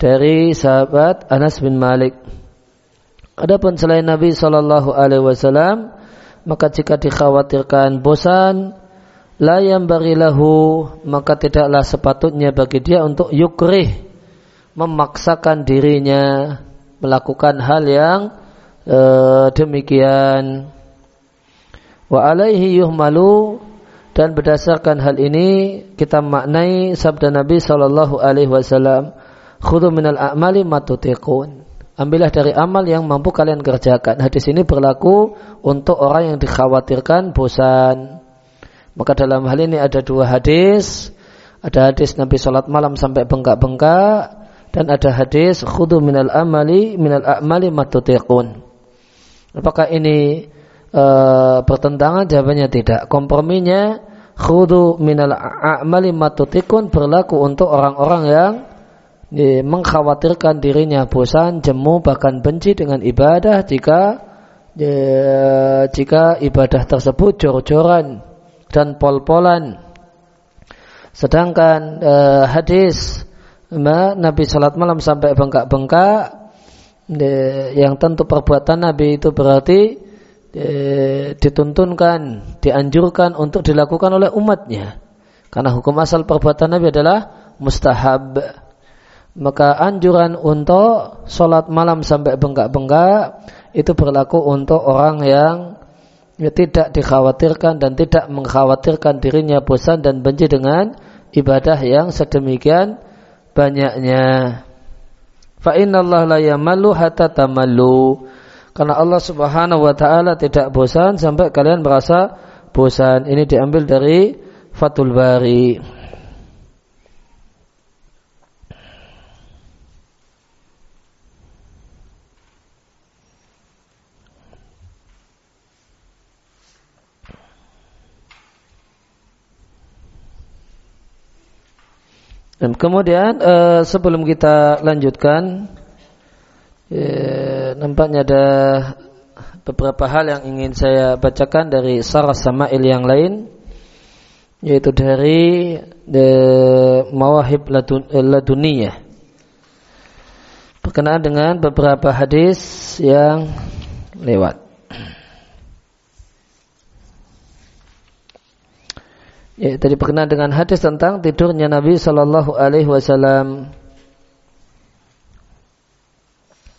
S1: dari sahabat Anas bin Malik. Adapun selain Nabi Shallallahu Alaihi Wasallam, maka jika dikhawatirkan bosan, layam barilahu, maka tidaklah sepatutnya bagi dia untuk yukrih, memaksakan dirinya melakukan hal yang e, demikian. Wa alaihi yuhmalu dan berdasarkan hal ini kita maknai sabda Nabi Shallallahu Alaihi Wasallam khudu minal a'mali matutiqun. ambillah dari amal yang mampu kalian kerjakan. Hadis ini berlaku untuk orang yang dikhawatirkan bosan. Maka dalam hal ini ada dua hadis. Ada hadis Nabi sholat malam sampai bengkak-bengkak dan ada hadis khudu minal amali minal a'mali matutiqun. Apakah ini e, bertentangan? Jawabannya tidak. Komprominya khudu minal a'mali matutiqun berlaku untuk orang-orang yang mengkhawatirkan dirinya bosan, jemu bahkan benci dengan ibadah jika jika ibadah tersebut jor-joran dan pol-polan Sedangkan uh, hadis Nabi salat malam sampai bengkak-bengkak yang tentu perbuatan Nabi itu berarti dituntunkan, dianjurkan untuk dilakukan oleh umatnya. Karena hukum asal perbuatan Nabi adalah mustahab. Maka anjuran untuk sholat malam sampai bengkak-bengkak itu berlaku untuk orang yang ya, tidak dikhawatirkan dan tidak mengkhawatirkan dirinya bosan dan benci dengan ibadah yang sedemikian banyaknya. Fa Allah la yamallu hatta tamallu. Karena Allah Subhanahu wa taala tidak bosan sampai kalian merasa bosan. Ini diambil dari Fathul Bari. Dan kemudian uh, sebelum kita lanjutkan, uh, nampaknya ada beberapa hal yang ingin saya bacakan dari Sarah Sama'il yang lain, yaitu dari the Mawahib Ladun, uh, Laduniyah. Berkenaan dengan beberapa hadis yang lewat. Ya, tadi berkenaan dengan hadis tentang tidurnya Nabi Shallallahu Alaihi Wasallam.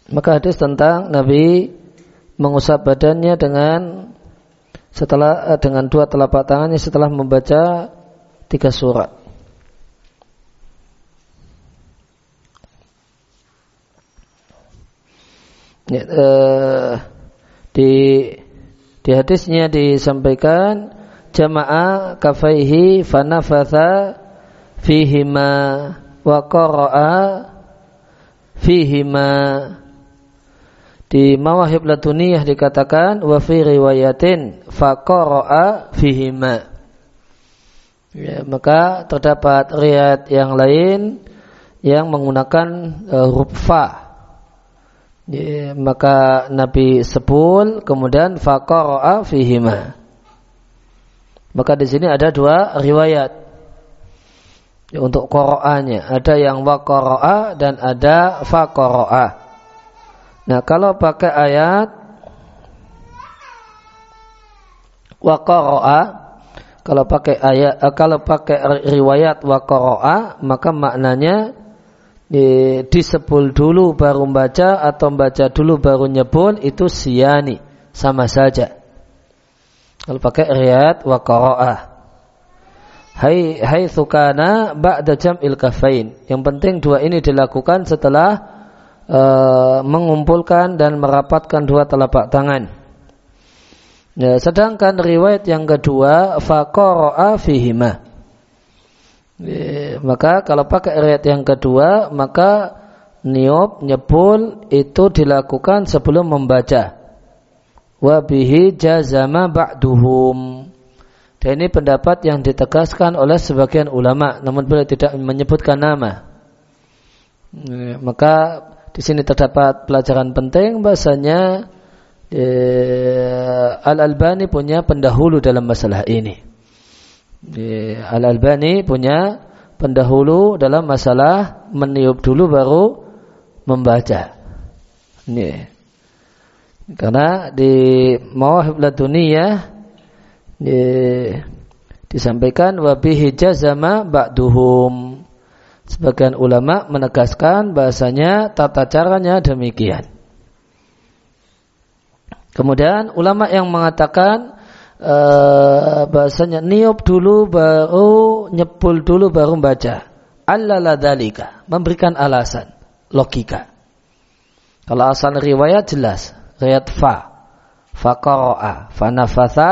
S1: Maka hadis tentang Nabi mengusap badannya dengan setelah eh, dengan dua telapak tangannya setelah membaca tiga surat. Ya, eh, di di hadisnya disampaikan jama'a kafaihi fanafatha fihima wa qara'a fihima. Di Mawahib Laduniyah dikatakan wa fi riwayatin qara'a fihima. Ya, maka terdapat riwayat yang lain yang menggunakan uh, huruf fa ya, maka Nabi sebul kemudian faqara'a fihima maka di sini ada dua riwayat untuk qira'ahnya. Ada yang wa dan ada fa Nah, kalau pakai ayat wa kalau pakai ayat eh, kalau pakai riwayat wa maka maknanya di, disebul dulu baru baca atau baca dulu baru nyebul itu siani sama saja. Kalau pakai riat wa qara'ah. Hai hai sukana ba'da jam'il kafain. Yang penting dua ini dilakukan setelah uh, mengumpulkan dan merapatkan dua telapak tangan. Ya, sedangkan riwayat yang kedua faqara'a fihima. Ya, maka kalau pakai riwayat yang kedua maka niop nyebul itu dilakukan sebelum membaca wa bihi jazama ba'duhum. Dan ini pendapat yang ditegaskan oleh sebagian ulama, namun beliau tidak menyebutkan nama. Maka di sini terdapat pelajaran penting bahasanya eh, Al Albani punya pendahulu dalam masalah ini. Al Albani punya pendahulu dalam masalah meniup dulu baru membaca. Ini. Karena di Mawahib Laduniyah di, disampaikan wabihi jazama ba'duhum. Sebagian ulama menegaskan bahasanya tata caranya demikian. Kemudian ulama yang mengatakan uh, bahasanya niup dulu baru nyepul dulu baru baca. Allah dalika memberikan alasan logika. Kalau asal riwayat jelas, riwayat fa, faqara'a, fanafatha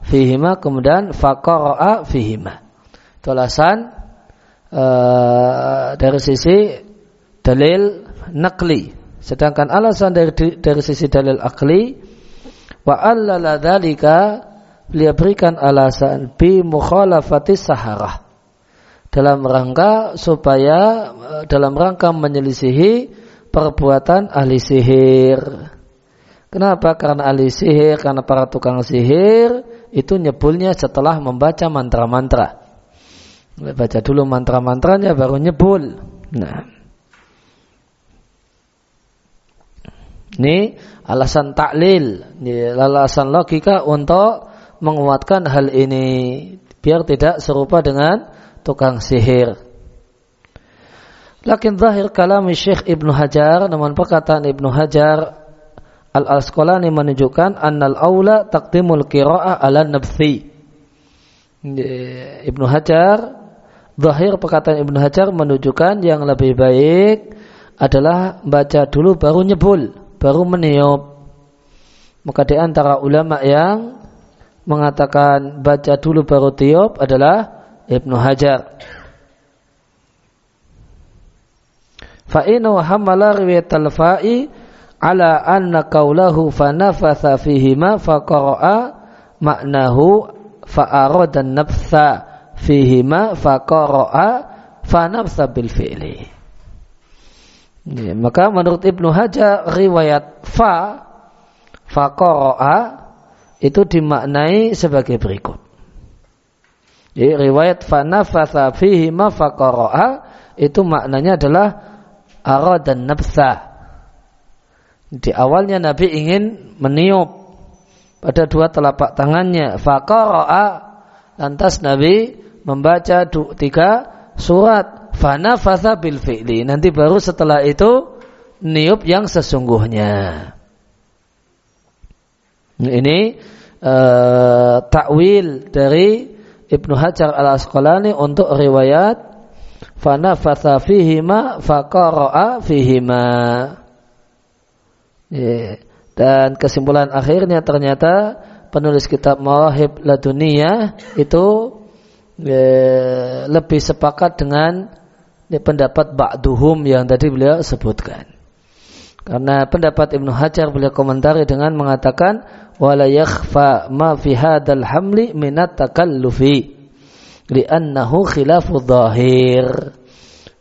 S1: fihima, kemudian faqara'a fihima. Itu alasan uh, dari sisi dalil nakli. Sedangkan alasan dari dari sisi dalil akli wa allala dzalika beliau berikan alasan bi mukhalafati saharah dalam rangka supaya dalam rangka menyelisihi perbuatan ahli sihir. Kenapa? Karena ahli sihir, karena para tukang sihir itu nyebulnya setelah membaca mantra-mantra. Baca dulu mantra-mantranya baru nyebul. Nah. Ini alasan taklil, ini alasan logika untuk menguatkan hal ini biar tidak serupa dengan tukang sihir. Lakin zahir kalam Syekh Ibnu Hajar namun perkataan Ibnu Hajar Al-Asqalani menunjukkan annal aula taqdimul qira'ah ala nabthi. Ibnu Hajar zahir perkataan Ibnu Hajar menunjukkan yang lebih baik adalah baca dulu baru nyebul baru meniup. Maka di antara ulama yang mengatakan baca dulu baru tiup adalah Ibnu Hajar. Fa'inu hamala riwayat al-fa'i ala anna qawlahu fanafatha fihima faqara'a maknahu fa'arada nafsa fihima faqara'a fanafsa bil fi'li. Ya, maka menurut Ibnu Hajar riwayat fa faqara'a itu dimaknai sebagai berikut. Jadi riwayat fa nafatha fihi ma faqara'a itu maknanya adalah ara dan nafsa. Di awalnya Nabi ingin meniup pada dua telapak tangannya faqara'a lantas Nabi membaca tiga surat Fana fatha bil fi'li. Nanti baru setelah itu niup yang sesungguhnya. Ini uh, takwil dari Ibnu Hajar al Asqalani untuk riwayat fana fatha fihima faqara'a fihima. Yeah. Dan kesimpulan akhirnya ternyata penulis kitab Mawahib Laduniyah itu yeah, lebih sepakat dengan ini pendapat ba'duhum yang tadi beliau sebutkan. Karena pendapat Ibnu Hajar beliau komentari dengan mengatakan wala yakhfa ma fi hadzal hamli minat takallufi li'annahu khilafu dhahir.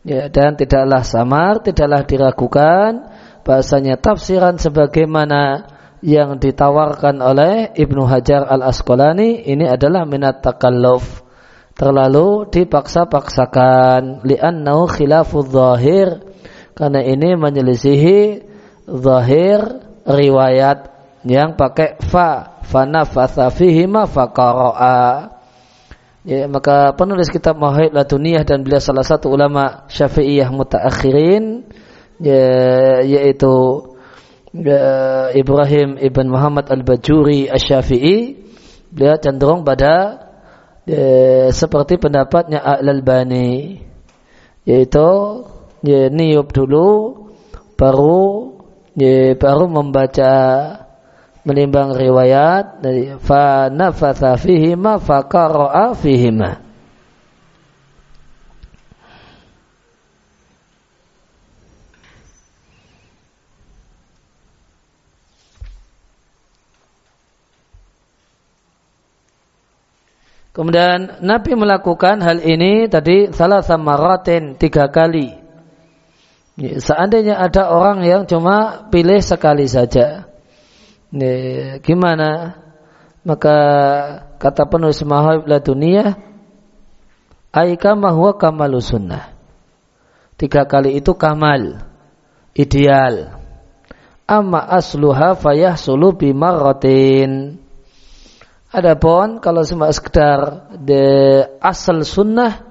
S1: Ya, dan tidaklah samar, tidaklah diragukan bahasanya tafsiran sebagaimana yang ditawarkan oleh Ibnu Hajar Al-Asqalani ini adalah minat takalluf. Terlalu dipaksa-paksakan. Li'annahu khilafu zahir. Karena ini menyelisihi zahir riwayat yang pakai fa. Fanafatha fihi ma faqara'a ya maka penulis kitab Mawahib Laduniyah dan beliau salah satu ulama Syafi'iyah mutaakhirin ya, yaitu ya, Ibrahim ibn Muhammad al-Bajuri asy-Syafi'i beliau cenderung pada e, seperti pendapatnya Al-Albani yaitu ya, niup dulu baru ya, baru membaca menimbang riwayat dari fa nafatha fihima fa qara'a fihima Kemudian Nabi melakukan hal ini tadi salah sama roten tiga kali. Ya, seandainya ada orang yang cuma pilih sekali saja, ya, gimana? Maka kata penulis Mahawib dunia, Aika mahwa kamalu sunnah. Tiga kali itu kamal, ideal. Amma asluha fayah sulu bimarrotin. Adapun kalau cuma sekedar de asal sunnah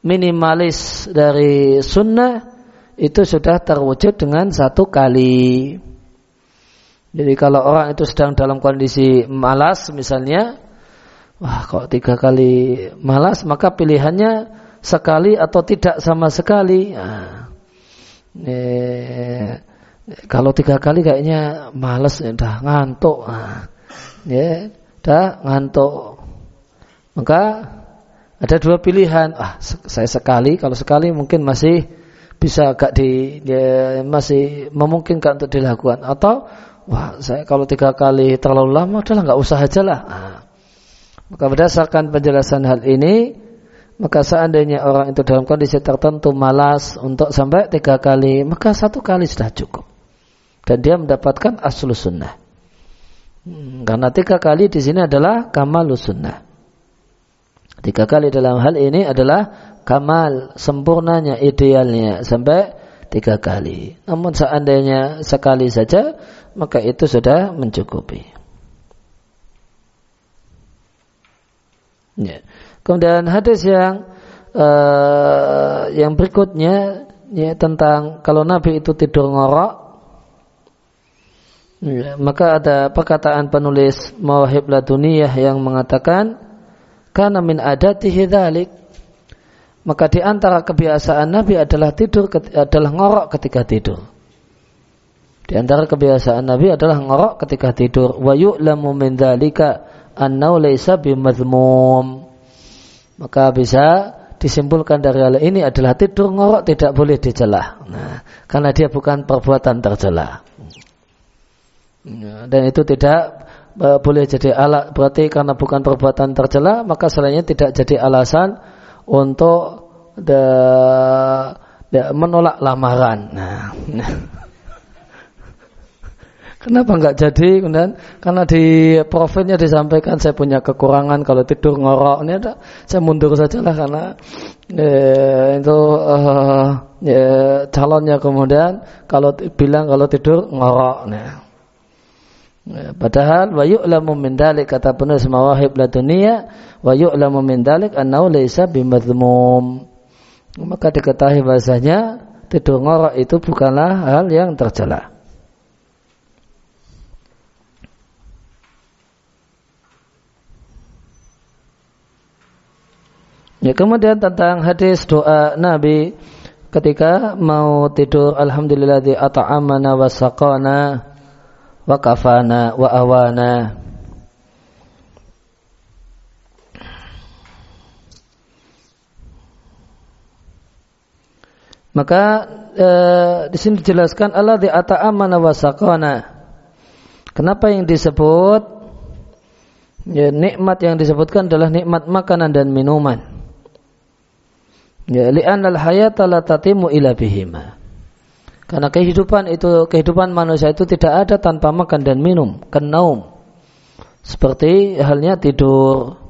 S1: minimalis dari sunnah itu sudah terwujud dengan satu kali. Jadi kalau orang itu sedang dalam kondisi malas misalnya, wah kok tiga kali malas maka pilihannya sekali atau tidak sama sekali. Nah, eh, Kalau tiga kali kayaknya males, ya, dah ngantuk, nah, ya, dah ngantuk. Maka ada dua pilihan. Ah, saya sekali, kalau sekali mungkin masih bisa agak di ya, masih memungkinkan untuk dilakukan. Atau wah, saya kalau tiga kali terlalu lama, adalah nggak usah aja lah. Nah, maka berdasarkan penjelasan hal ini, maka seandainya orang itu dalam kondisi tertentu malas untuk sampai tiga kali, maka satu kali sudah cukup. Dan dia mendapatkan aslu sunnah. Hmm, karena tiga kali di sini adalah kamal sunnah. Tiga kali dalam hal ini adalah kamal, sempurnanya, idealnya sampai tiga kali. Namun seandainya sekali saja, maka itu sudah mencukupi. Ya. Kemudian hadis yang uh, yang berikutnya ya tentang kalau Nabi itu tidur ngorok ya, maka ada perkataan penulis Mawahib Laduniyah yang mengatakan karena min adatihi dzalik maka di antara kebiasaan Nabi adalah tidur adalah ngorok ketika tidur. Di antara kebiasaan Nabi adalah ngorok ketika tidur. Wa yu'lamu min dzalika annau laisa bimadzmum. Maka bisa disimpulkan dari hal ini adalah tidur ngorok tidak boleh dicela. Nah, karena dia bukan perbuatan tercela. Dan itu tidak uh, boleh jadi alat berarti karena bukan perbuatan tercela maka selainnya tidak jadi alasan untuk de, de, menolak lamaran. Nah, Kenapa nggak jadi? Kemudian karena di profilnya disampaikan saya punya kekurangan kalau tidur ngorok. Ini ada, saya mundur saja lah karena eh, itu ya, calonnya kemudian kalau bilang kalau tidur ngorok. Nah. Ya, padahal wa yu'lamu min dalik kata penulis mawahib ladunia wa yu'lamu min dalik annahu laisa bimadmum. Maka diketahui bahasanya tidur ngorok itu bukanlah hal yang tercela. Ya, kemudian tentang hadis doa Nabi ketika mau tidur alhamdulillah di ata'amana wa wa kafana wa awana. Maka e, di sini dijelaskan Allah di ata'amana wa saqana. Kenapa yang disebut ya, nikmat yang disebutkan adalah nikmat makanan dan minuman. Ya, li'anal hayata la tatimu ila bihima. Karena kehidupan itu kehidupan manusia itu tidak ada tanpa makan dan minum, kenaum. Seperti halnya tidur.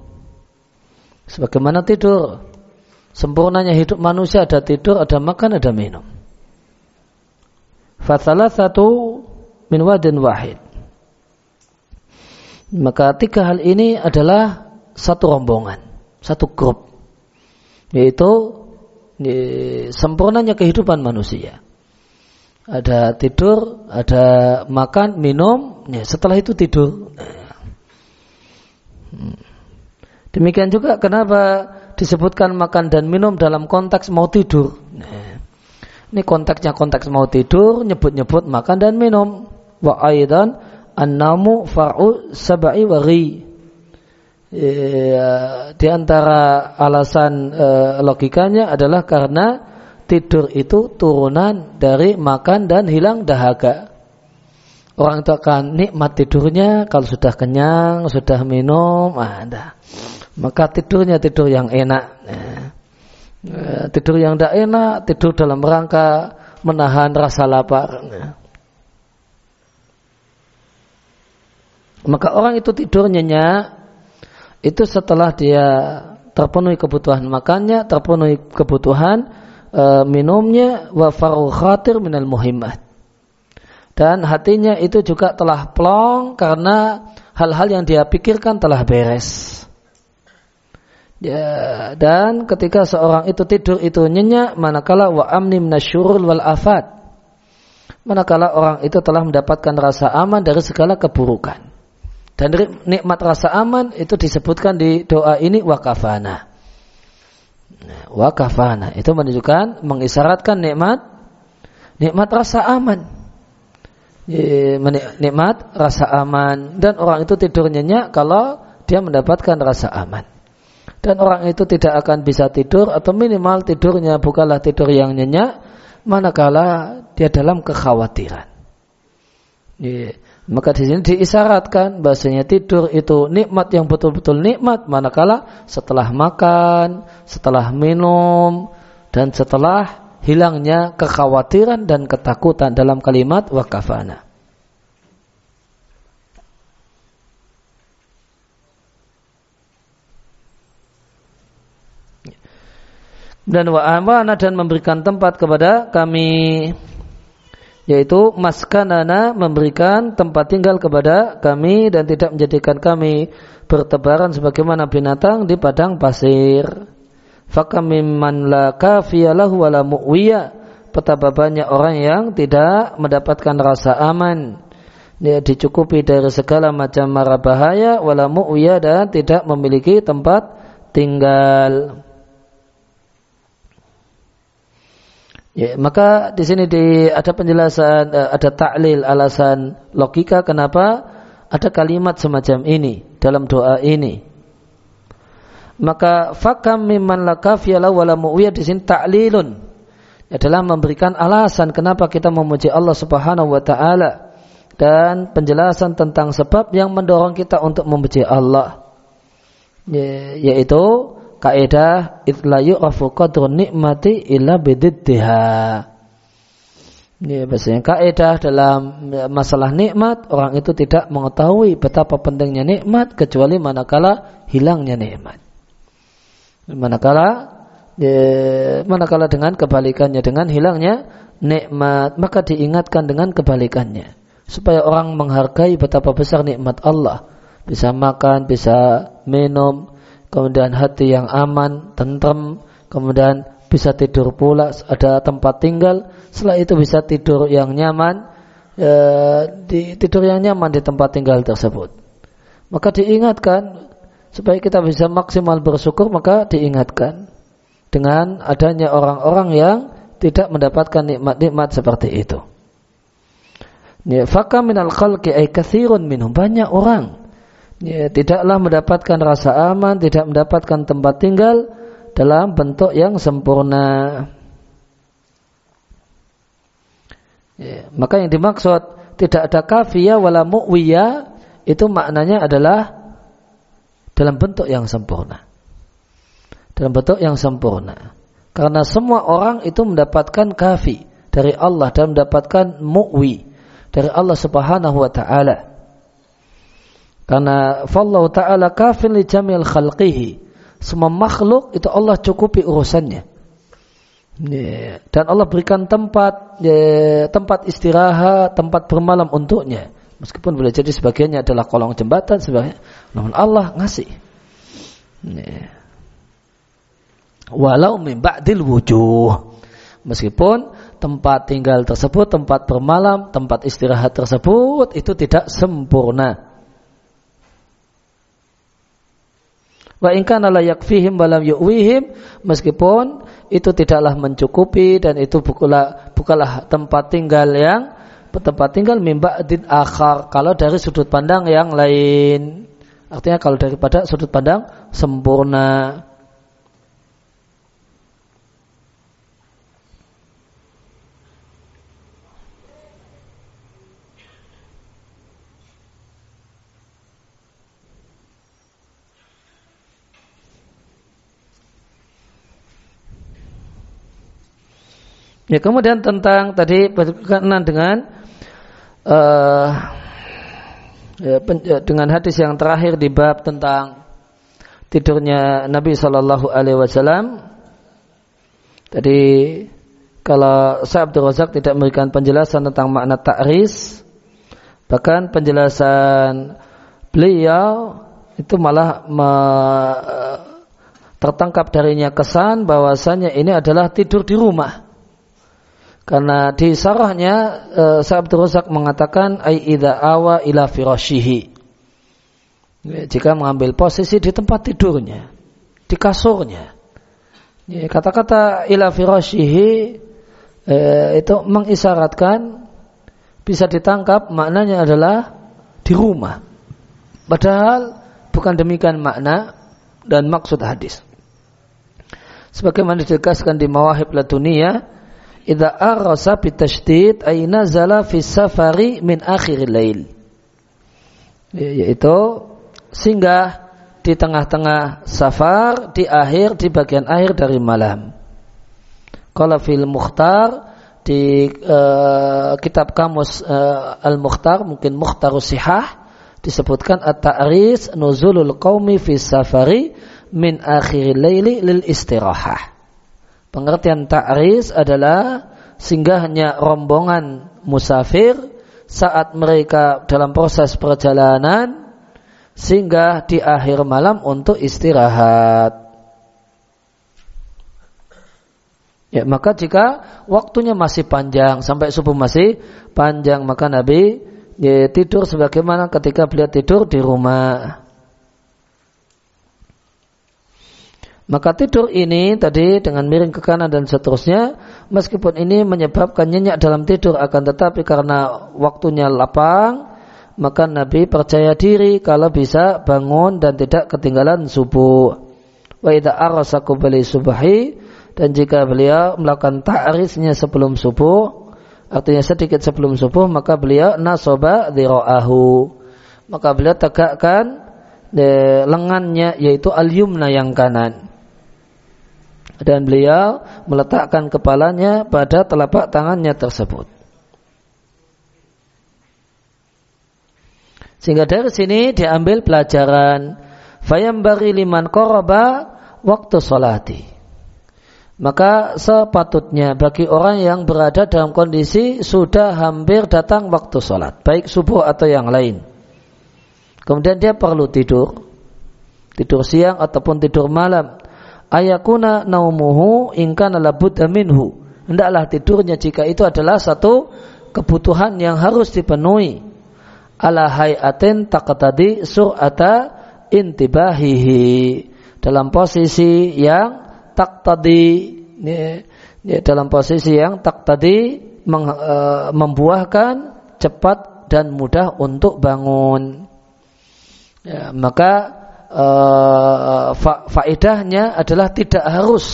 S1: Sebagaimana tidur. Sempurnanya hidup manusia ada tidur, ada makan, ada minum. Fatsalah satu min wadin wahid. Maka tiga hal ini adalah satu rombongan, satu grup. Yaitu sempurnanya kehidupan manusia. Ada tidur, ada makan, minum, ya, setelah itu tidur. Hmm. Demikian juga kenapa disebutkan makan dan minum dalam konteks mau tidur. Nah, ini konteksnya konteks mau tidur, nyebut-nyebut makan dan minum. Wa aidan annamu fa'u sab'i wa ya, di antara alasan e, logikanya adalah karena tidur itu turunan dari makan dan hilang dahaga. Orang itu akan nikmat tidurnya kalau sudah kenyang, sudah minum, ada. Maka tidurnya tidur yang enak. Ya. tidur yang tidak enak, tidur dalam rangka menahan rasa lapar. Maka orang itu tidur nyenyak itu setelah dia terpenuhi kebutuhan makannya, terpenuhi kebutuhan e, minumnya, wa faru khatir minal muhimmat. Dan hatinya itu juga telah plong karena hal-hal yang dia pikirkan telah beres. Ya, dan ketika seorang itu tidur itu nyenyak manakala wa amni minasyurul wal afat. Manakala orang itu telah mendapatkan rasa aman dari segala keburukan. Dan nikmat rasa aman itu disebutkan di doa ini wakafana. Nah, wakafana itu menunjukkan mengisyaratkan nikmat nikmat rasa aman. nikmat, rasa aman dan orang itu tidur nyenyak kalau dia mendapatkan rasa aman. Dan orang itu tidak akan bisa tidur atau minimal tidurnya bukanlah tidur yang nyenyak manakala dia dalam kekhawatiran. Ya. Maka di sini diisyaratkan bahasanya tidur itu nikmat yang betul-betul nikmat manakala setelah makan, setelah minum dan setelah hilangnya kekhawatiran dan ketakutan dalam kalimat wakafana. Dan wa amana dan memberikan tempat kepada kami yaitu maskanana memberikan tempat tinggal kepada kami dan tidak menjadikan kami bertebaran sebagaimana binatang di padang pasir. Fakamimman la kafiyalahu wala mu'wiya. Betapa banyak orang yang tidak mendapatkan rasa aman. Dia dicukupi dari segala macam mara bahaya wala mu'wiya dan tidak memiliki tempat tinggal. Ya, maka di sini di, ada penjelasan, eh, ada taklil alasan logika kenapa ada kalimat semacam ini dalam doa ini. Maka fakam mimman lakafiyalah wala mu'wiyah di sini taklilun adalah memberikan alasan kenapa kita memuji Allah Subhanahu wa taala dan penjelasan tentang sebab yang mendorong kita untuk memuji Allah ya, yaitu kaidah itla yu'rafu qadru nikmati illa bididdiha. Ini biasanya kaidah dalam masalah nikmat orang itu tidak mengetahui betapa pentingnya nikmat kecuali manakala hilangnya nikmat. Manakala ya, manakala dengan kebalikannya dengan hilangnya nikmat maka diingatkan dengan kebalikannya supaya orang menghargai betapa besar nikmat Allah bisa makan bisa minum kemudian hati yang aman, tentrem, kemudian bisa tidur pula, ada tempat tinggal, setelah itu bisa tidur yang nyaman, e, di, tidur yang nyaman di tempat tinggal tersebut. Maka diingatkan supaya kita bisa maksimal bersyukur, maka diingatkan dengan adanya orang-orang yang tidak mendapatkan nikmat-nikmat seperti itu. Fakam minal khalqi ay kathirun minhum. Banyak orang ya, tidaklah mendapatkan rasa aman, tidak mendapatkan tempat tinggal dalam bentuk yang sempurna. Ya, maka yang dimaksud tidak ada kafiyah wala mu'wiyah itu maknanya adalah dalam bentuk yang sempurna. Dalam bentuk yang sempurna. Karena semua orang itu mendapatkan kafi dari Allah dan mendapatkan mu'wi dari Allah Subhanahu wa taala. Karena Allah Ta'ala kafin li jamil khalqihi. Semua makhluk itu Allah cukupi urusannya. Dan Allah berikan tempat tempat istirahat, tempat bermalam untuknya. Meskipun boleh jadi sebagiannya adalah kolong jembatan, sebagian namun Allah ngasih. Walau min ba'dil wujuh. Meskipun tempat tinggal tersebut, tempat bermalam, tempat istirahat tersebut itu tidak sempurna. Wa in kana la yakfihim wa lam yu'wihim meskipun itu tidaklah mencukupi dan itu bukanlah bukanlah tempat tinggal yang tempat tinggal mimba din akhar kalau dari sudut pandang yang lain. Artinya kalau daripada sudut pandang sempurna. Ya kemudian tentang tadi berkenaan dengan uh, ya, dengan hadis yang terakhir di bab tentang tidurnya Nabi Shallallahu Alaihi Wasallam. Tadi kalau Sa'ab Razak tidak memberikan penjelasan tentang makna takris, bahkan penjelasan beliau itu malah me, tertangkap darinya kesan bahwasanya ini adalah tidur di rumah. Karena di sarahnya e, Sa'ab Razak mengatakan ai idza awa ila firashihi. Ya, jika mengambil posisi di tempat tidurnya, di kasurnya. Ya, kata-kata ila firashihi e, itu mengisyaratkan bisa ditangkap maknanya adalah di rumah. Padahal bukan demikian makna dan maksud hadis. Sebagaimana ditegaskan di Mawahib Ladunia, idza arasa bitasydid ay nazala fi safari min akhir lail. Ya, yaitu singgah di tengah-tengah safar di akhir di bagian akhir dari malam. Kalau fil mukhtar di uh, kitab kamus uh, Al-Mukhtar mungkin Mukhtarus Sihah disebutkan at-ta'ris nuzulul qaumi fi safari min akhir laili lil istirahah. Pengertian ta'ris adalah singgahnya rombongan musafir saat mereka dalam proses perjalanan singgah di akhir malam untuk istirahat. Ya, maka jika waktunya masih panjang sampai subuh masih panjang maka Nabi ya, tidur sebagaimana ketika beliau tidur di rumah. Maka tidur ini tadi dengan miring ke kanan dan seterusnya, meskipun ini menyebabkan nyenyak dalam tidur akan tetapi karena waktunya lapang, maka Nabi percaya diri kalau bisa bangun dan tidak ketinggalan subuh. Wa idza arasa subahi dan jika beliau melakukan ta'risnya sebelum subuh artinya sedikit sebelum subuh maka beliau nasoba dhira'ahu maka beliau tegakkan de, lengannya yaitu al-yumna yang kanan dan beliau meletakkan kepalanya pada telapak tangannya tersebut sehingga dari sini diambil pelajaran fayambari liman koroba waktu solati maka sepatutnya bagi orang yang berada dalam kondisi sudah hampir datang waktu sholat, baik subuh atau yang lain. Kemudian dia perlu tidur, tidur siang ataupun tidur malam. Ayakuna naumuhu ingkana labudda minhu. Hendaklah tidurnya jika itu adalah satu kebutuhan yang harus dipenuhi. Ala hayatin taqtadi sur'ata intibahihi. Dalam posisi yang tak tadi dalam posisi yang tak tadi e, membuahkan cepat dan mudah untuk bangun. Ya, maka e, fa faedahnya adalah tidak harus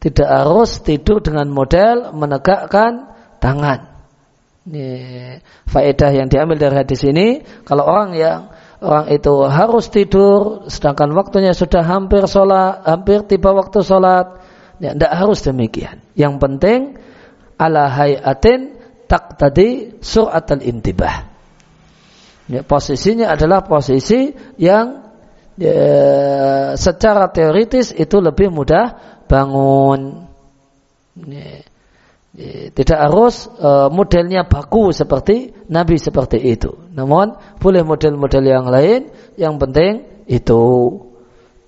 S1: tidak harus tidur dengan model menegakkan tangan. Ini faedah yang diambil dari hadis ini kalau orang yang orang itu harus tidur sedangkan waktunya sudah hampir sholat, hampir tiba waktu sholat. Ya, tidak harus demikian. Yang penting ala hayatin tak tadi surat al intibah. Ya, posisinya adalah posisi yang ya, secara teoritis itu lebih mudah bangun. Ya, tidak harus uh, modelnya baku seperti Nabi seperti itu. Namun boleh model-model yang lain. Yang penting itu.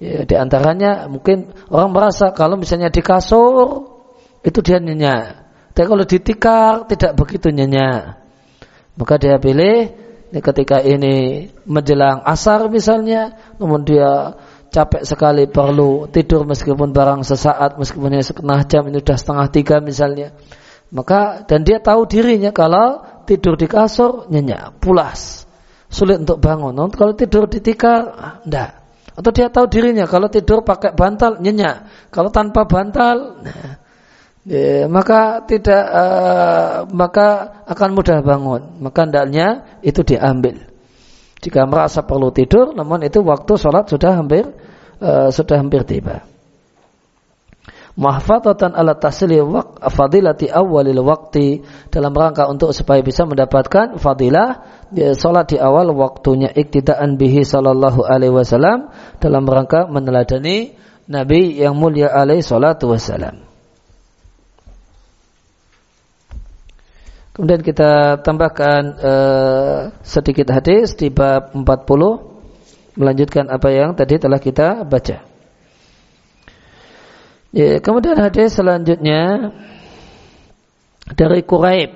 S1: Ya, di antaranya mungkin orang merasa kalau misalnya di kasur itu dia nyenyak. Tapi kalau di tikar tidak begitu nyenyak. Maka dia pilih ketika ini menjelang asar misalnya, namun dia capek sekali perlu tidur meskipun barang sesaat meskipun hanya setengah jam ini sudah setengah tiga misalnya. Maka dan dia tahu dirinya kalau tidur di kasur nyenyak pulas. Sulit untuk bangun. Namun kalau tidur di tikar enggak atau dia tahu dirinya kalau tidur pakai bantal nyenyak. Kalau tanpa bantal nah, ya, maka tidak uh, maka akan mudah bangun maka hendaknya itu diambil jika merasa perlu tidur, namun itu waktu sholat sudah hampir uh, sudah hampir tiba. Mahfadatan ala waq fadilati awalil waqti dalam rangka untuk supaya bisa mendapatkan fadilah ya, salat di awal waktunya iktidaan bihi sallallahu alaihi wasallam dalam rangka meneladani Nabi yang mulia alaihi salatu wasallam. Kemudian kita tambahkan uh, sedikit hadis di bab 40 melanjutkan apa yang tadi telah kita baca. Ya, kemudian hadis selanjutnya dari Quraib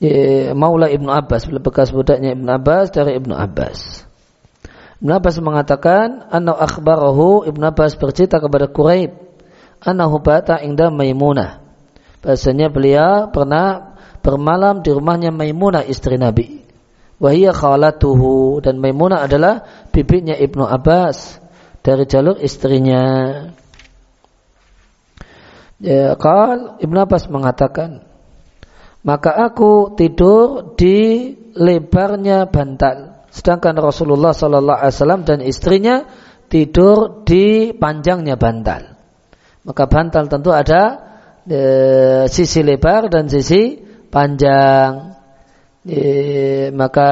S1: ya, Maula Ibnu Abbas bekas budaknya Ibnu Abbas dari Ibnu Abbas. Ibnu Abbas mengatakan anna akhbarahu Ibnu Abbas bercerita kepada Quraib annahu bata inda Maimunah. Bahasanya beliau pernah bermalam di rumahnya Maimunah istri Nabi. Wahia khalatuhu dan Maimunah adalah bibinya Ibnu Abbas dari jalur istrinya. Ya, kal Ibnu Abbas mengatakan, maka aku tidur di lebarnya bantal, sedangkan Rasulullah Sallallahu Alaihi Wasallam dan istrinya tidur di panjangnya bantal. Maka bantal tentu ada e, sisi lebar dan sisi panjang maka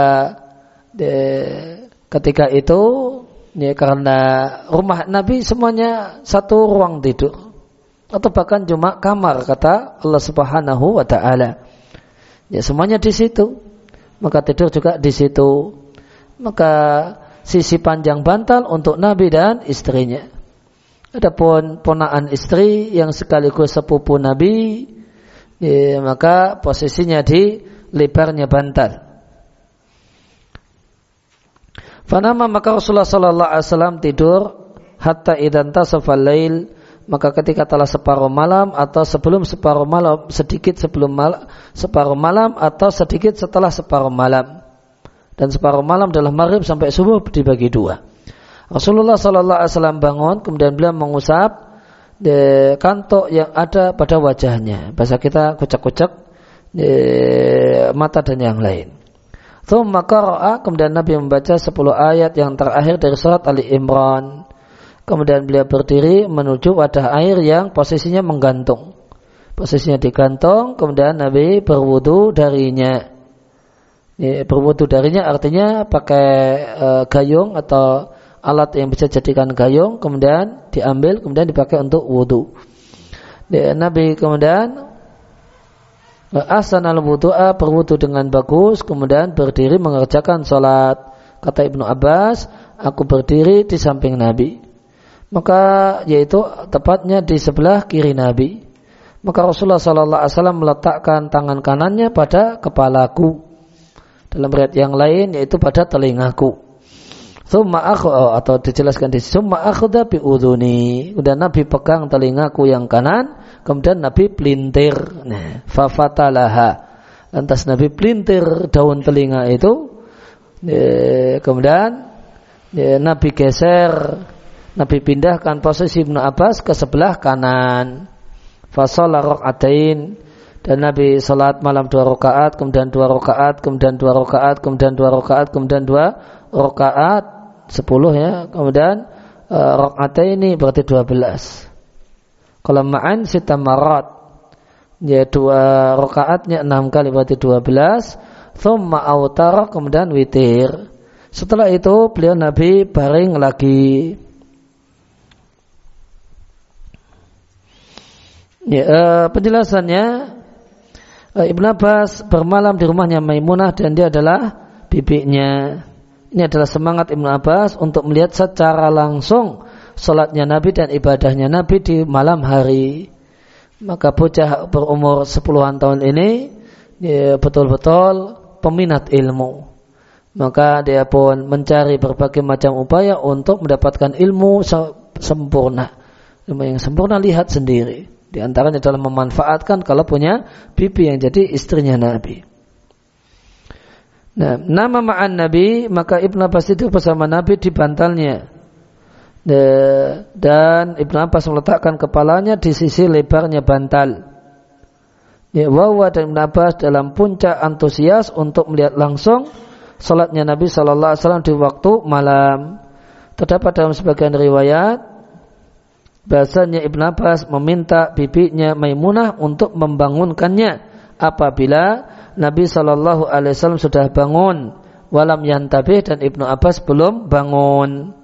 S1: ketika itu ya karena rumah Nabi semuanya satu ruang tidur atau bahkan cuma kamar kata Allah Subhanahu wa taala. Ya semuanya di situ. Maka tidur juga di situ. Maka sisi panjang bantal untuk Nabi dan istrinya. Adapun ponaan istri yang sekaligus sepupu Nabi, ya, maka posisinya di lebarnya bantal. Fanama maka Rasulullah sallallahu alaihi wasallam tidur hatta idan tasafal lail maka ketika telah separuh malam atau sebelum separuh malam sedikit sebelum malam separuh malam atau sedikit setelah separuh malam dan separuh malam adalah maghrib sampai subuh dibagi dua. Rasulullah sallallahu alaihi wasallam bangun kemudian beliau mengusap de kantok yang ada pada wajahnya. Bahasa kita kucak-kucak mata dan yang lain. Thumma qara'a kemudian Nabi membaca 10 ayat yang terakhir dari surat Ali Imran. Kemudian beliau berdiri menuju wadah air yang posisinya menggantung. Posisinya digantung, kemudian Nabi berwudu darinya. Ya, berwudu darinya artinya pakai e, gayung atau alat yang bisa jadikan gayung, kemudian diambil, kemudian dipakai untuk wudu. Ya, Nabi kemudian Asan al wudu'a berwudu dengan bagus kemudian berdiri mengerjakan sholat. Kata Ibnu Abbas, aku berdiri di samping Nabi. Maka yaitu tepatnya di sebelah kiri Nabi. Maka Rasulullah Sallallahu Alaihi Wasallam meletakkan tangan kanannya pada kepalaku. Dalam riwayat yang lain yaitu pada telingaku. Thumma aku oh, atau dijelaskan di summa akhudha bi udhuni. Kemudian Nabi pegang telingaku yang kanan, kemudian Nabi pelintir. Nah, fafatalaha. Lantas Nabi pelintir daun telinga itu. Eh, kemudian eh, Nabi geser, Nabi pindahkan posisi Ibnu Abbas ke sebelah kanan. Fasolah rokaatain dan Nabi salat malam dua rakaat, kemudian dua rakaat, kemudian dua rakaat, kemudian dua rakaat, kemudian dua rakaat sepuluh ya. Kemudian uh, ini berarti dua belas. Kalau ma'an sita marat ya dua rakaatnya enam kali berarti dua belas. Thumma autar kemudian witir. Setelah itu beliau Nabi baring lagi. Ya, uh, penjelasannya uh, Ibn Abbas bermalam di rumahnya Maimunah dan dia adalah bibinya. Ini adalah semangat Ibnu Abbas untuk melihat secara langsung sholatnya Nabi dan ibadahnya Nabi di malam hari. Maka bocah berumur sepuluhan tahun ini betul-betul peminat ilmu. Maka dia pun mencari berbagai macam upaya untuk mendapatkan ilmu sempurna. Ilmu yang sempurna lihat sendiri. Di antaranya adalah memanfaatkan kalau punya bibi yang jadi istrinya Nabi. Nah, nama ma'an Nabi, maka Ibn Abbas itu bersama Nabi di bantalnya. Dan Ibn Abbas meletakkan kepalanya di sisi lebarnya bantal. Ya, Wawa dan Ibn Abbas dalam puncak antusias untuk melihat langsung salatnya Nabi Shallallahu Alaihi Wasallam di waktu malam. Terdapat dalam sebagian riwayat bahasanya Ibn Abbas meminta bibinya Maimunah untuk membangunkannya apabila Nabi Shallallahu Alaihi Wasallam sudah bangun, walam yantabih dan Ibnu Abbas belum bangun.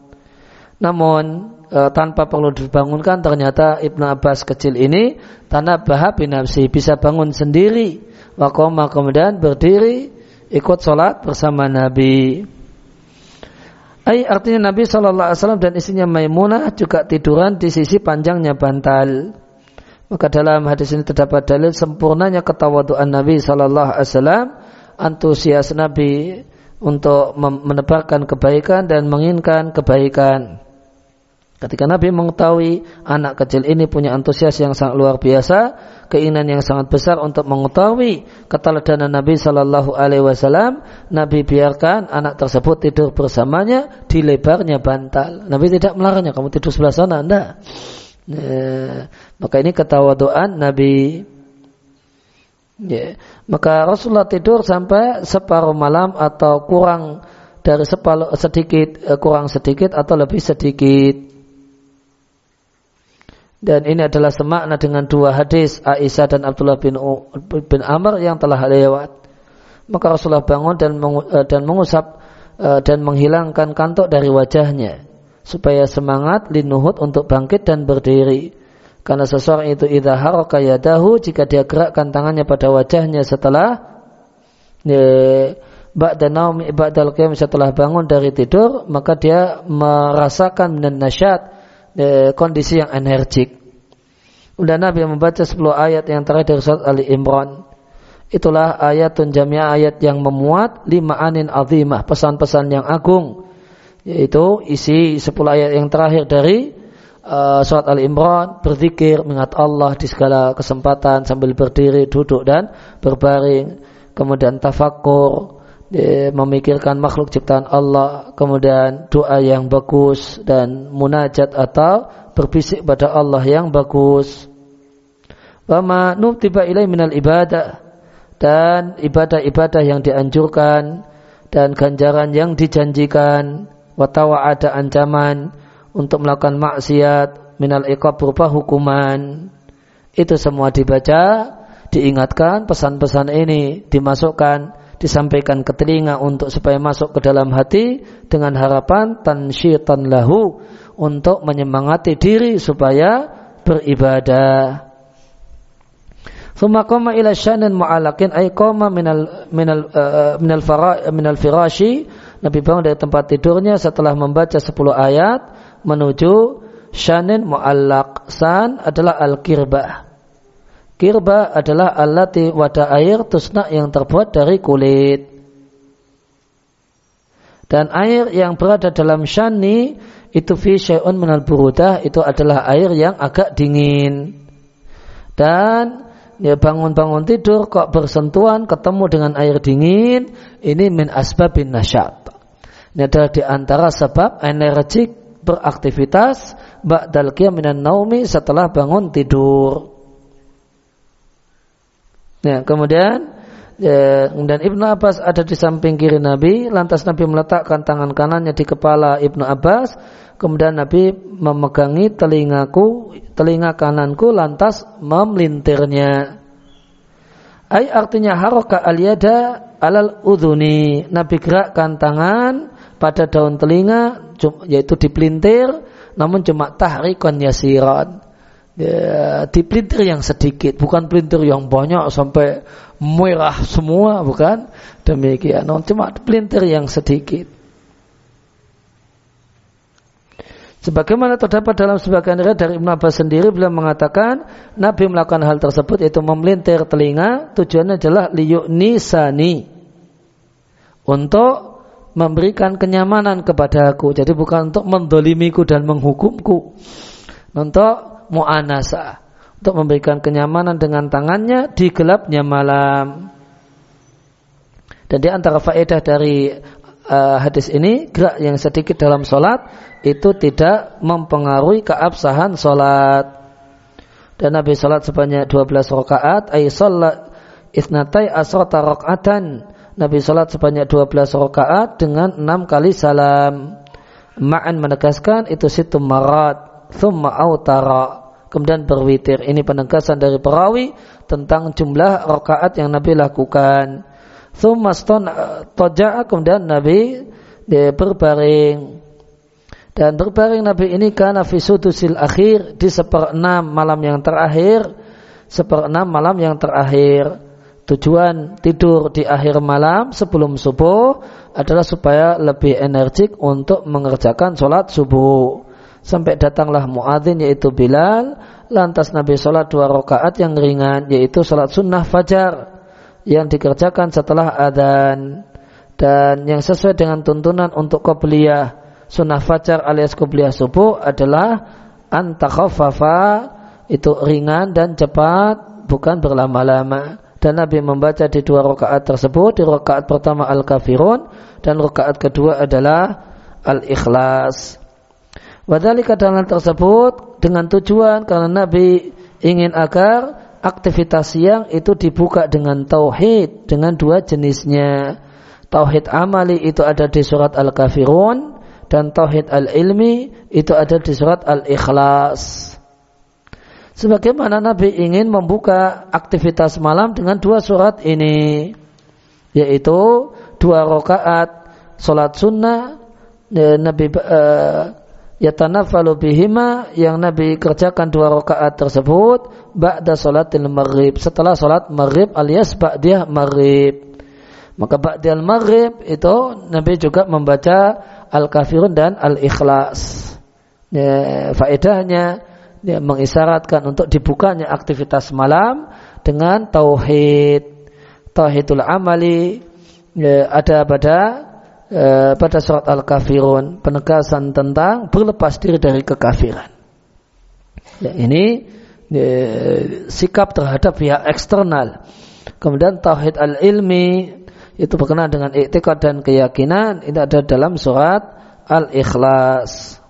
S1: Namun e, tanpa perlu dibangunkan ternyata Ibnu Abbas kecil ini tanah bahab binafsi bisa bangun sendiri. Wakoma kemudian berdiri ikut sholat bersama Nabi. Ay, artinya Nabi Shallallahu Alaihi Wasallam dan istrinya Maimunah juga tiduran di sisi panjangnya bantal. Maka dalam hadis ini terdapat dalil sempurnanya ketawaduan Nabi Sallallahu Alaihi Wasallam, antusias Nabi untuk menebarkan kebaikan dan menginginkan kebaikan. Ketika Nabi mengetahui anak kecil ini punya antusias yang sangat luar biasa, keinginan yang sangat besar untuk mengetahui keteladanan Nabi Shallallahu Alaihi Wasallam, Nabi biarkan anak tersebut tidur bersamanya di lebarnya bantal. Nabi tidak melarangnya kamu tidur sebelah sana, anda. Maka ini ketawaduan Nabi. Ya. Maka Rasulullah tidur sampai separuh malam atau kurang dari separuh sedikit eh, kurang sedikit atau lebih sedikit. Dan ini adalah semakna dengan dua hadis Aisyah dan Abdullah bin, bin Amr yang telah lewat. Maka Rasulullah bangun dan eh, dan mengusap eh, dan menghilangkan kantuk dari wajahnya supaya semangat linuhut untuk bangkit dan berdiri. Karena seseorang itu idza haraka yadahu jika dia gerakkan tangannya pada wajahnya setelah ya, ba'da naum ba'dal qiyam setelah bangun dari tidur maka dia merasakan dan nasyat e, kondisi yang energik. Dan Nabi membaca 10 ayat yang terakhir dari surat Ali Imran. Itulah ayatun jamiah ayat yang memuat lima anin azimah, pesan-pesan yang agung. Yaitu isi 10 ayat yang terakhir dari uh, surat Ali Imran, berzikir, mengingat Allah di segala kesempatan sambil berdiri, duduk dan berbaring. Kemudian tafakur, memikirkan makhluk ciptaan Allah, kemudian doa yang bagus dan munajat atau berbisik pada Allah yang bagus. Wama nubtiba ilai minal ibadah dan ibadah-ibadah yang dianjurkan dan ganjaran yang dijanjikan watawa ada ancaman untuk melakukan maksiat minal iqab berupa hukuman itu semua dibaca diingatkan pesan-pesan ini dimasukkan disampaikan ke telinga untuk supaya masuk ke dalam hati dengan harapan tansyitan lahu untuk menyemangati diri supaya beribadah. Thumma qama ila syanin mu'alakin ay qama minal minal uh, minal fara minal firashi Nabi bangun dari tempat tidurnya setelah membaca 10 ayat menuju syanin mu'allaq. San adalah al-kirbah. Kirba adalah alati wadah air tusna yang terbuat dari kulit. Dan air yang berada dalam shani itu fi syai'un minal burudah itu adalah air yang agak dingin. Dan ya bangun-bangun tidur kok bersentuhan ketemu dengan air dingin ini min asbabin nasyat. Ini adalah di antara sebab energik beraktivitas ba'dal qiyam minan naumi setelah bangun tidur. Ya, kemudian ya, dan Ibnu Abbas ada di samping kiri Nabi, lantas Nabi meletakkan tangan kanannya di kepala Ibnu Abbas, kemudian Nabi memegangi telingaku, telinga kananku lantas memelintirnya. Ay artinya haroka aliyada alal udhuni. Nabi gerakkan tangan pada daun telinga, yaitu dipelintir, namun cuma tahrikon yasiran ya, di pelintir yang sedikit, bukan pelintir yang banyak sampai merah semua, bukan demikian. Non cuma pelintir yang sedikit. Sebagaimana terdapat dalam sebagian riwayat dari Ibn Abbas sendiri beliau mengatakan Nabi melakukan hal tersebut yaitu memelintir telinga tujuannya adalah liyukni sani untuk memberikan kenyamanan kepada aku. Jadi bukan untuk mendolimiku dan menghukumku. Untuk mu'anasa untuk memberikan kenyamanan dengan tangannya di gelapnya malam. Dan di antara faedah dari uh, hadis ini gerak yang sedikit dalam solat itu tidak mempengaruhi keabsahan solat. Dan Nabi solat sebanyak 12 rakaat, ay solat isnatai asrota rakaatan. Nabi solat sebanyak 12 rakaat dengan 6 kali salam. Ma'an menegaskan itu situ marat thumma autara kemudian berwitir. Ini penegasan dari perawi tentang jumlah rakaat yang Nabi lakukan. Thumma toja'a kemudian Nabi berbaring. Dan berbaring Nabi ini karena visudusil akhir di seperenam malam yang terakhir seperenam malam yang terakhir tujuan tidur di akhir malam sebelum subuh adalah supaya lebih energik untuk mengerjakan sholat subuh. Sampai datanglah muadzin yaitu Bilal lantas Nabi sholat dua rakaat yang ringan yaitu sholat sunnah fajar yang dikerjakan setelah adzan. Dan yang sesuai dengan tuntunan untuk qobliyah sunnah fajar alias kubliyah subuh adalah antakhafafa itu ringan dan cepat bukan berlama-lama dan Nabi membaca di dua rakaat tersebut di rakaat pertama al-kafirun dan rakaat kedua adalah al-ikhlas Wadhalika dalam tersebut dengan tujuan karena Nabi ingin agar aktivitas siang itu dibuka dengan tauhid dengan dua jenisnya. Tauhid amali itu ada di surat Al-Kafirun dan tauhid al-ilmi itu ada di surat Al-Ikhlas. Sebagaimana Nabi ingin membuka aktivitas malam dengan dua surat ini yaitu dua rakaat salat sunnah Nabi uh, yatanaffalu bihima yang Nabi kerjakan dua rakaat tersebut ba'da salatil maghrib setelah salat maghrib alias ba'diyah maghrib. Maka ba'diyah maghrib itu Nabi juga membaca al-kafirun dan al-ikhlas. Ya, faedahnya ya, mengisyaratkan untuk dibukanya aktivitas malam dengan tauhid tauhidul amali ya, ada pada Eh, pada surat Al-Kafirun penegasan tentang berlepas diri dari kekafiran. Ya, ini ya, sikap terhadap pihak eksternal. Kemudian tauhid al-ilmi itu berkenaan dengan iktikad dan keyakinan itu ada dalam surat Al-Ikhlas.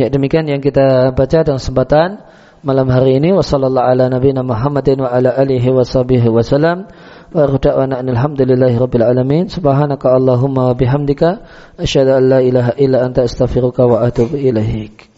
S1: Ya demikian yang kita baca dalam kesempatan malam hari ini. Wasallallahu ala wa da'wana alhamdulillahi rabbil alamin. Subhanaka allahumma wa bihamdika. Asyhadu an la ilaha illa anta astaghfiruka wa atubu ilaik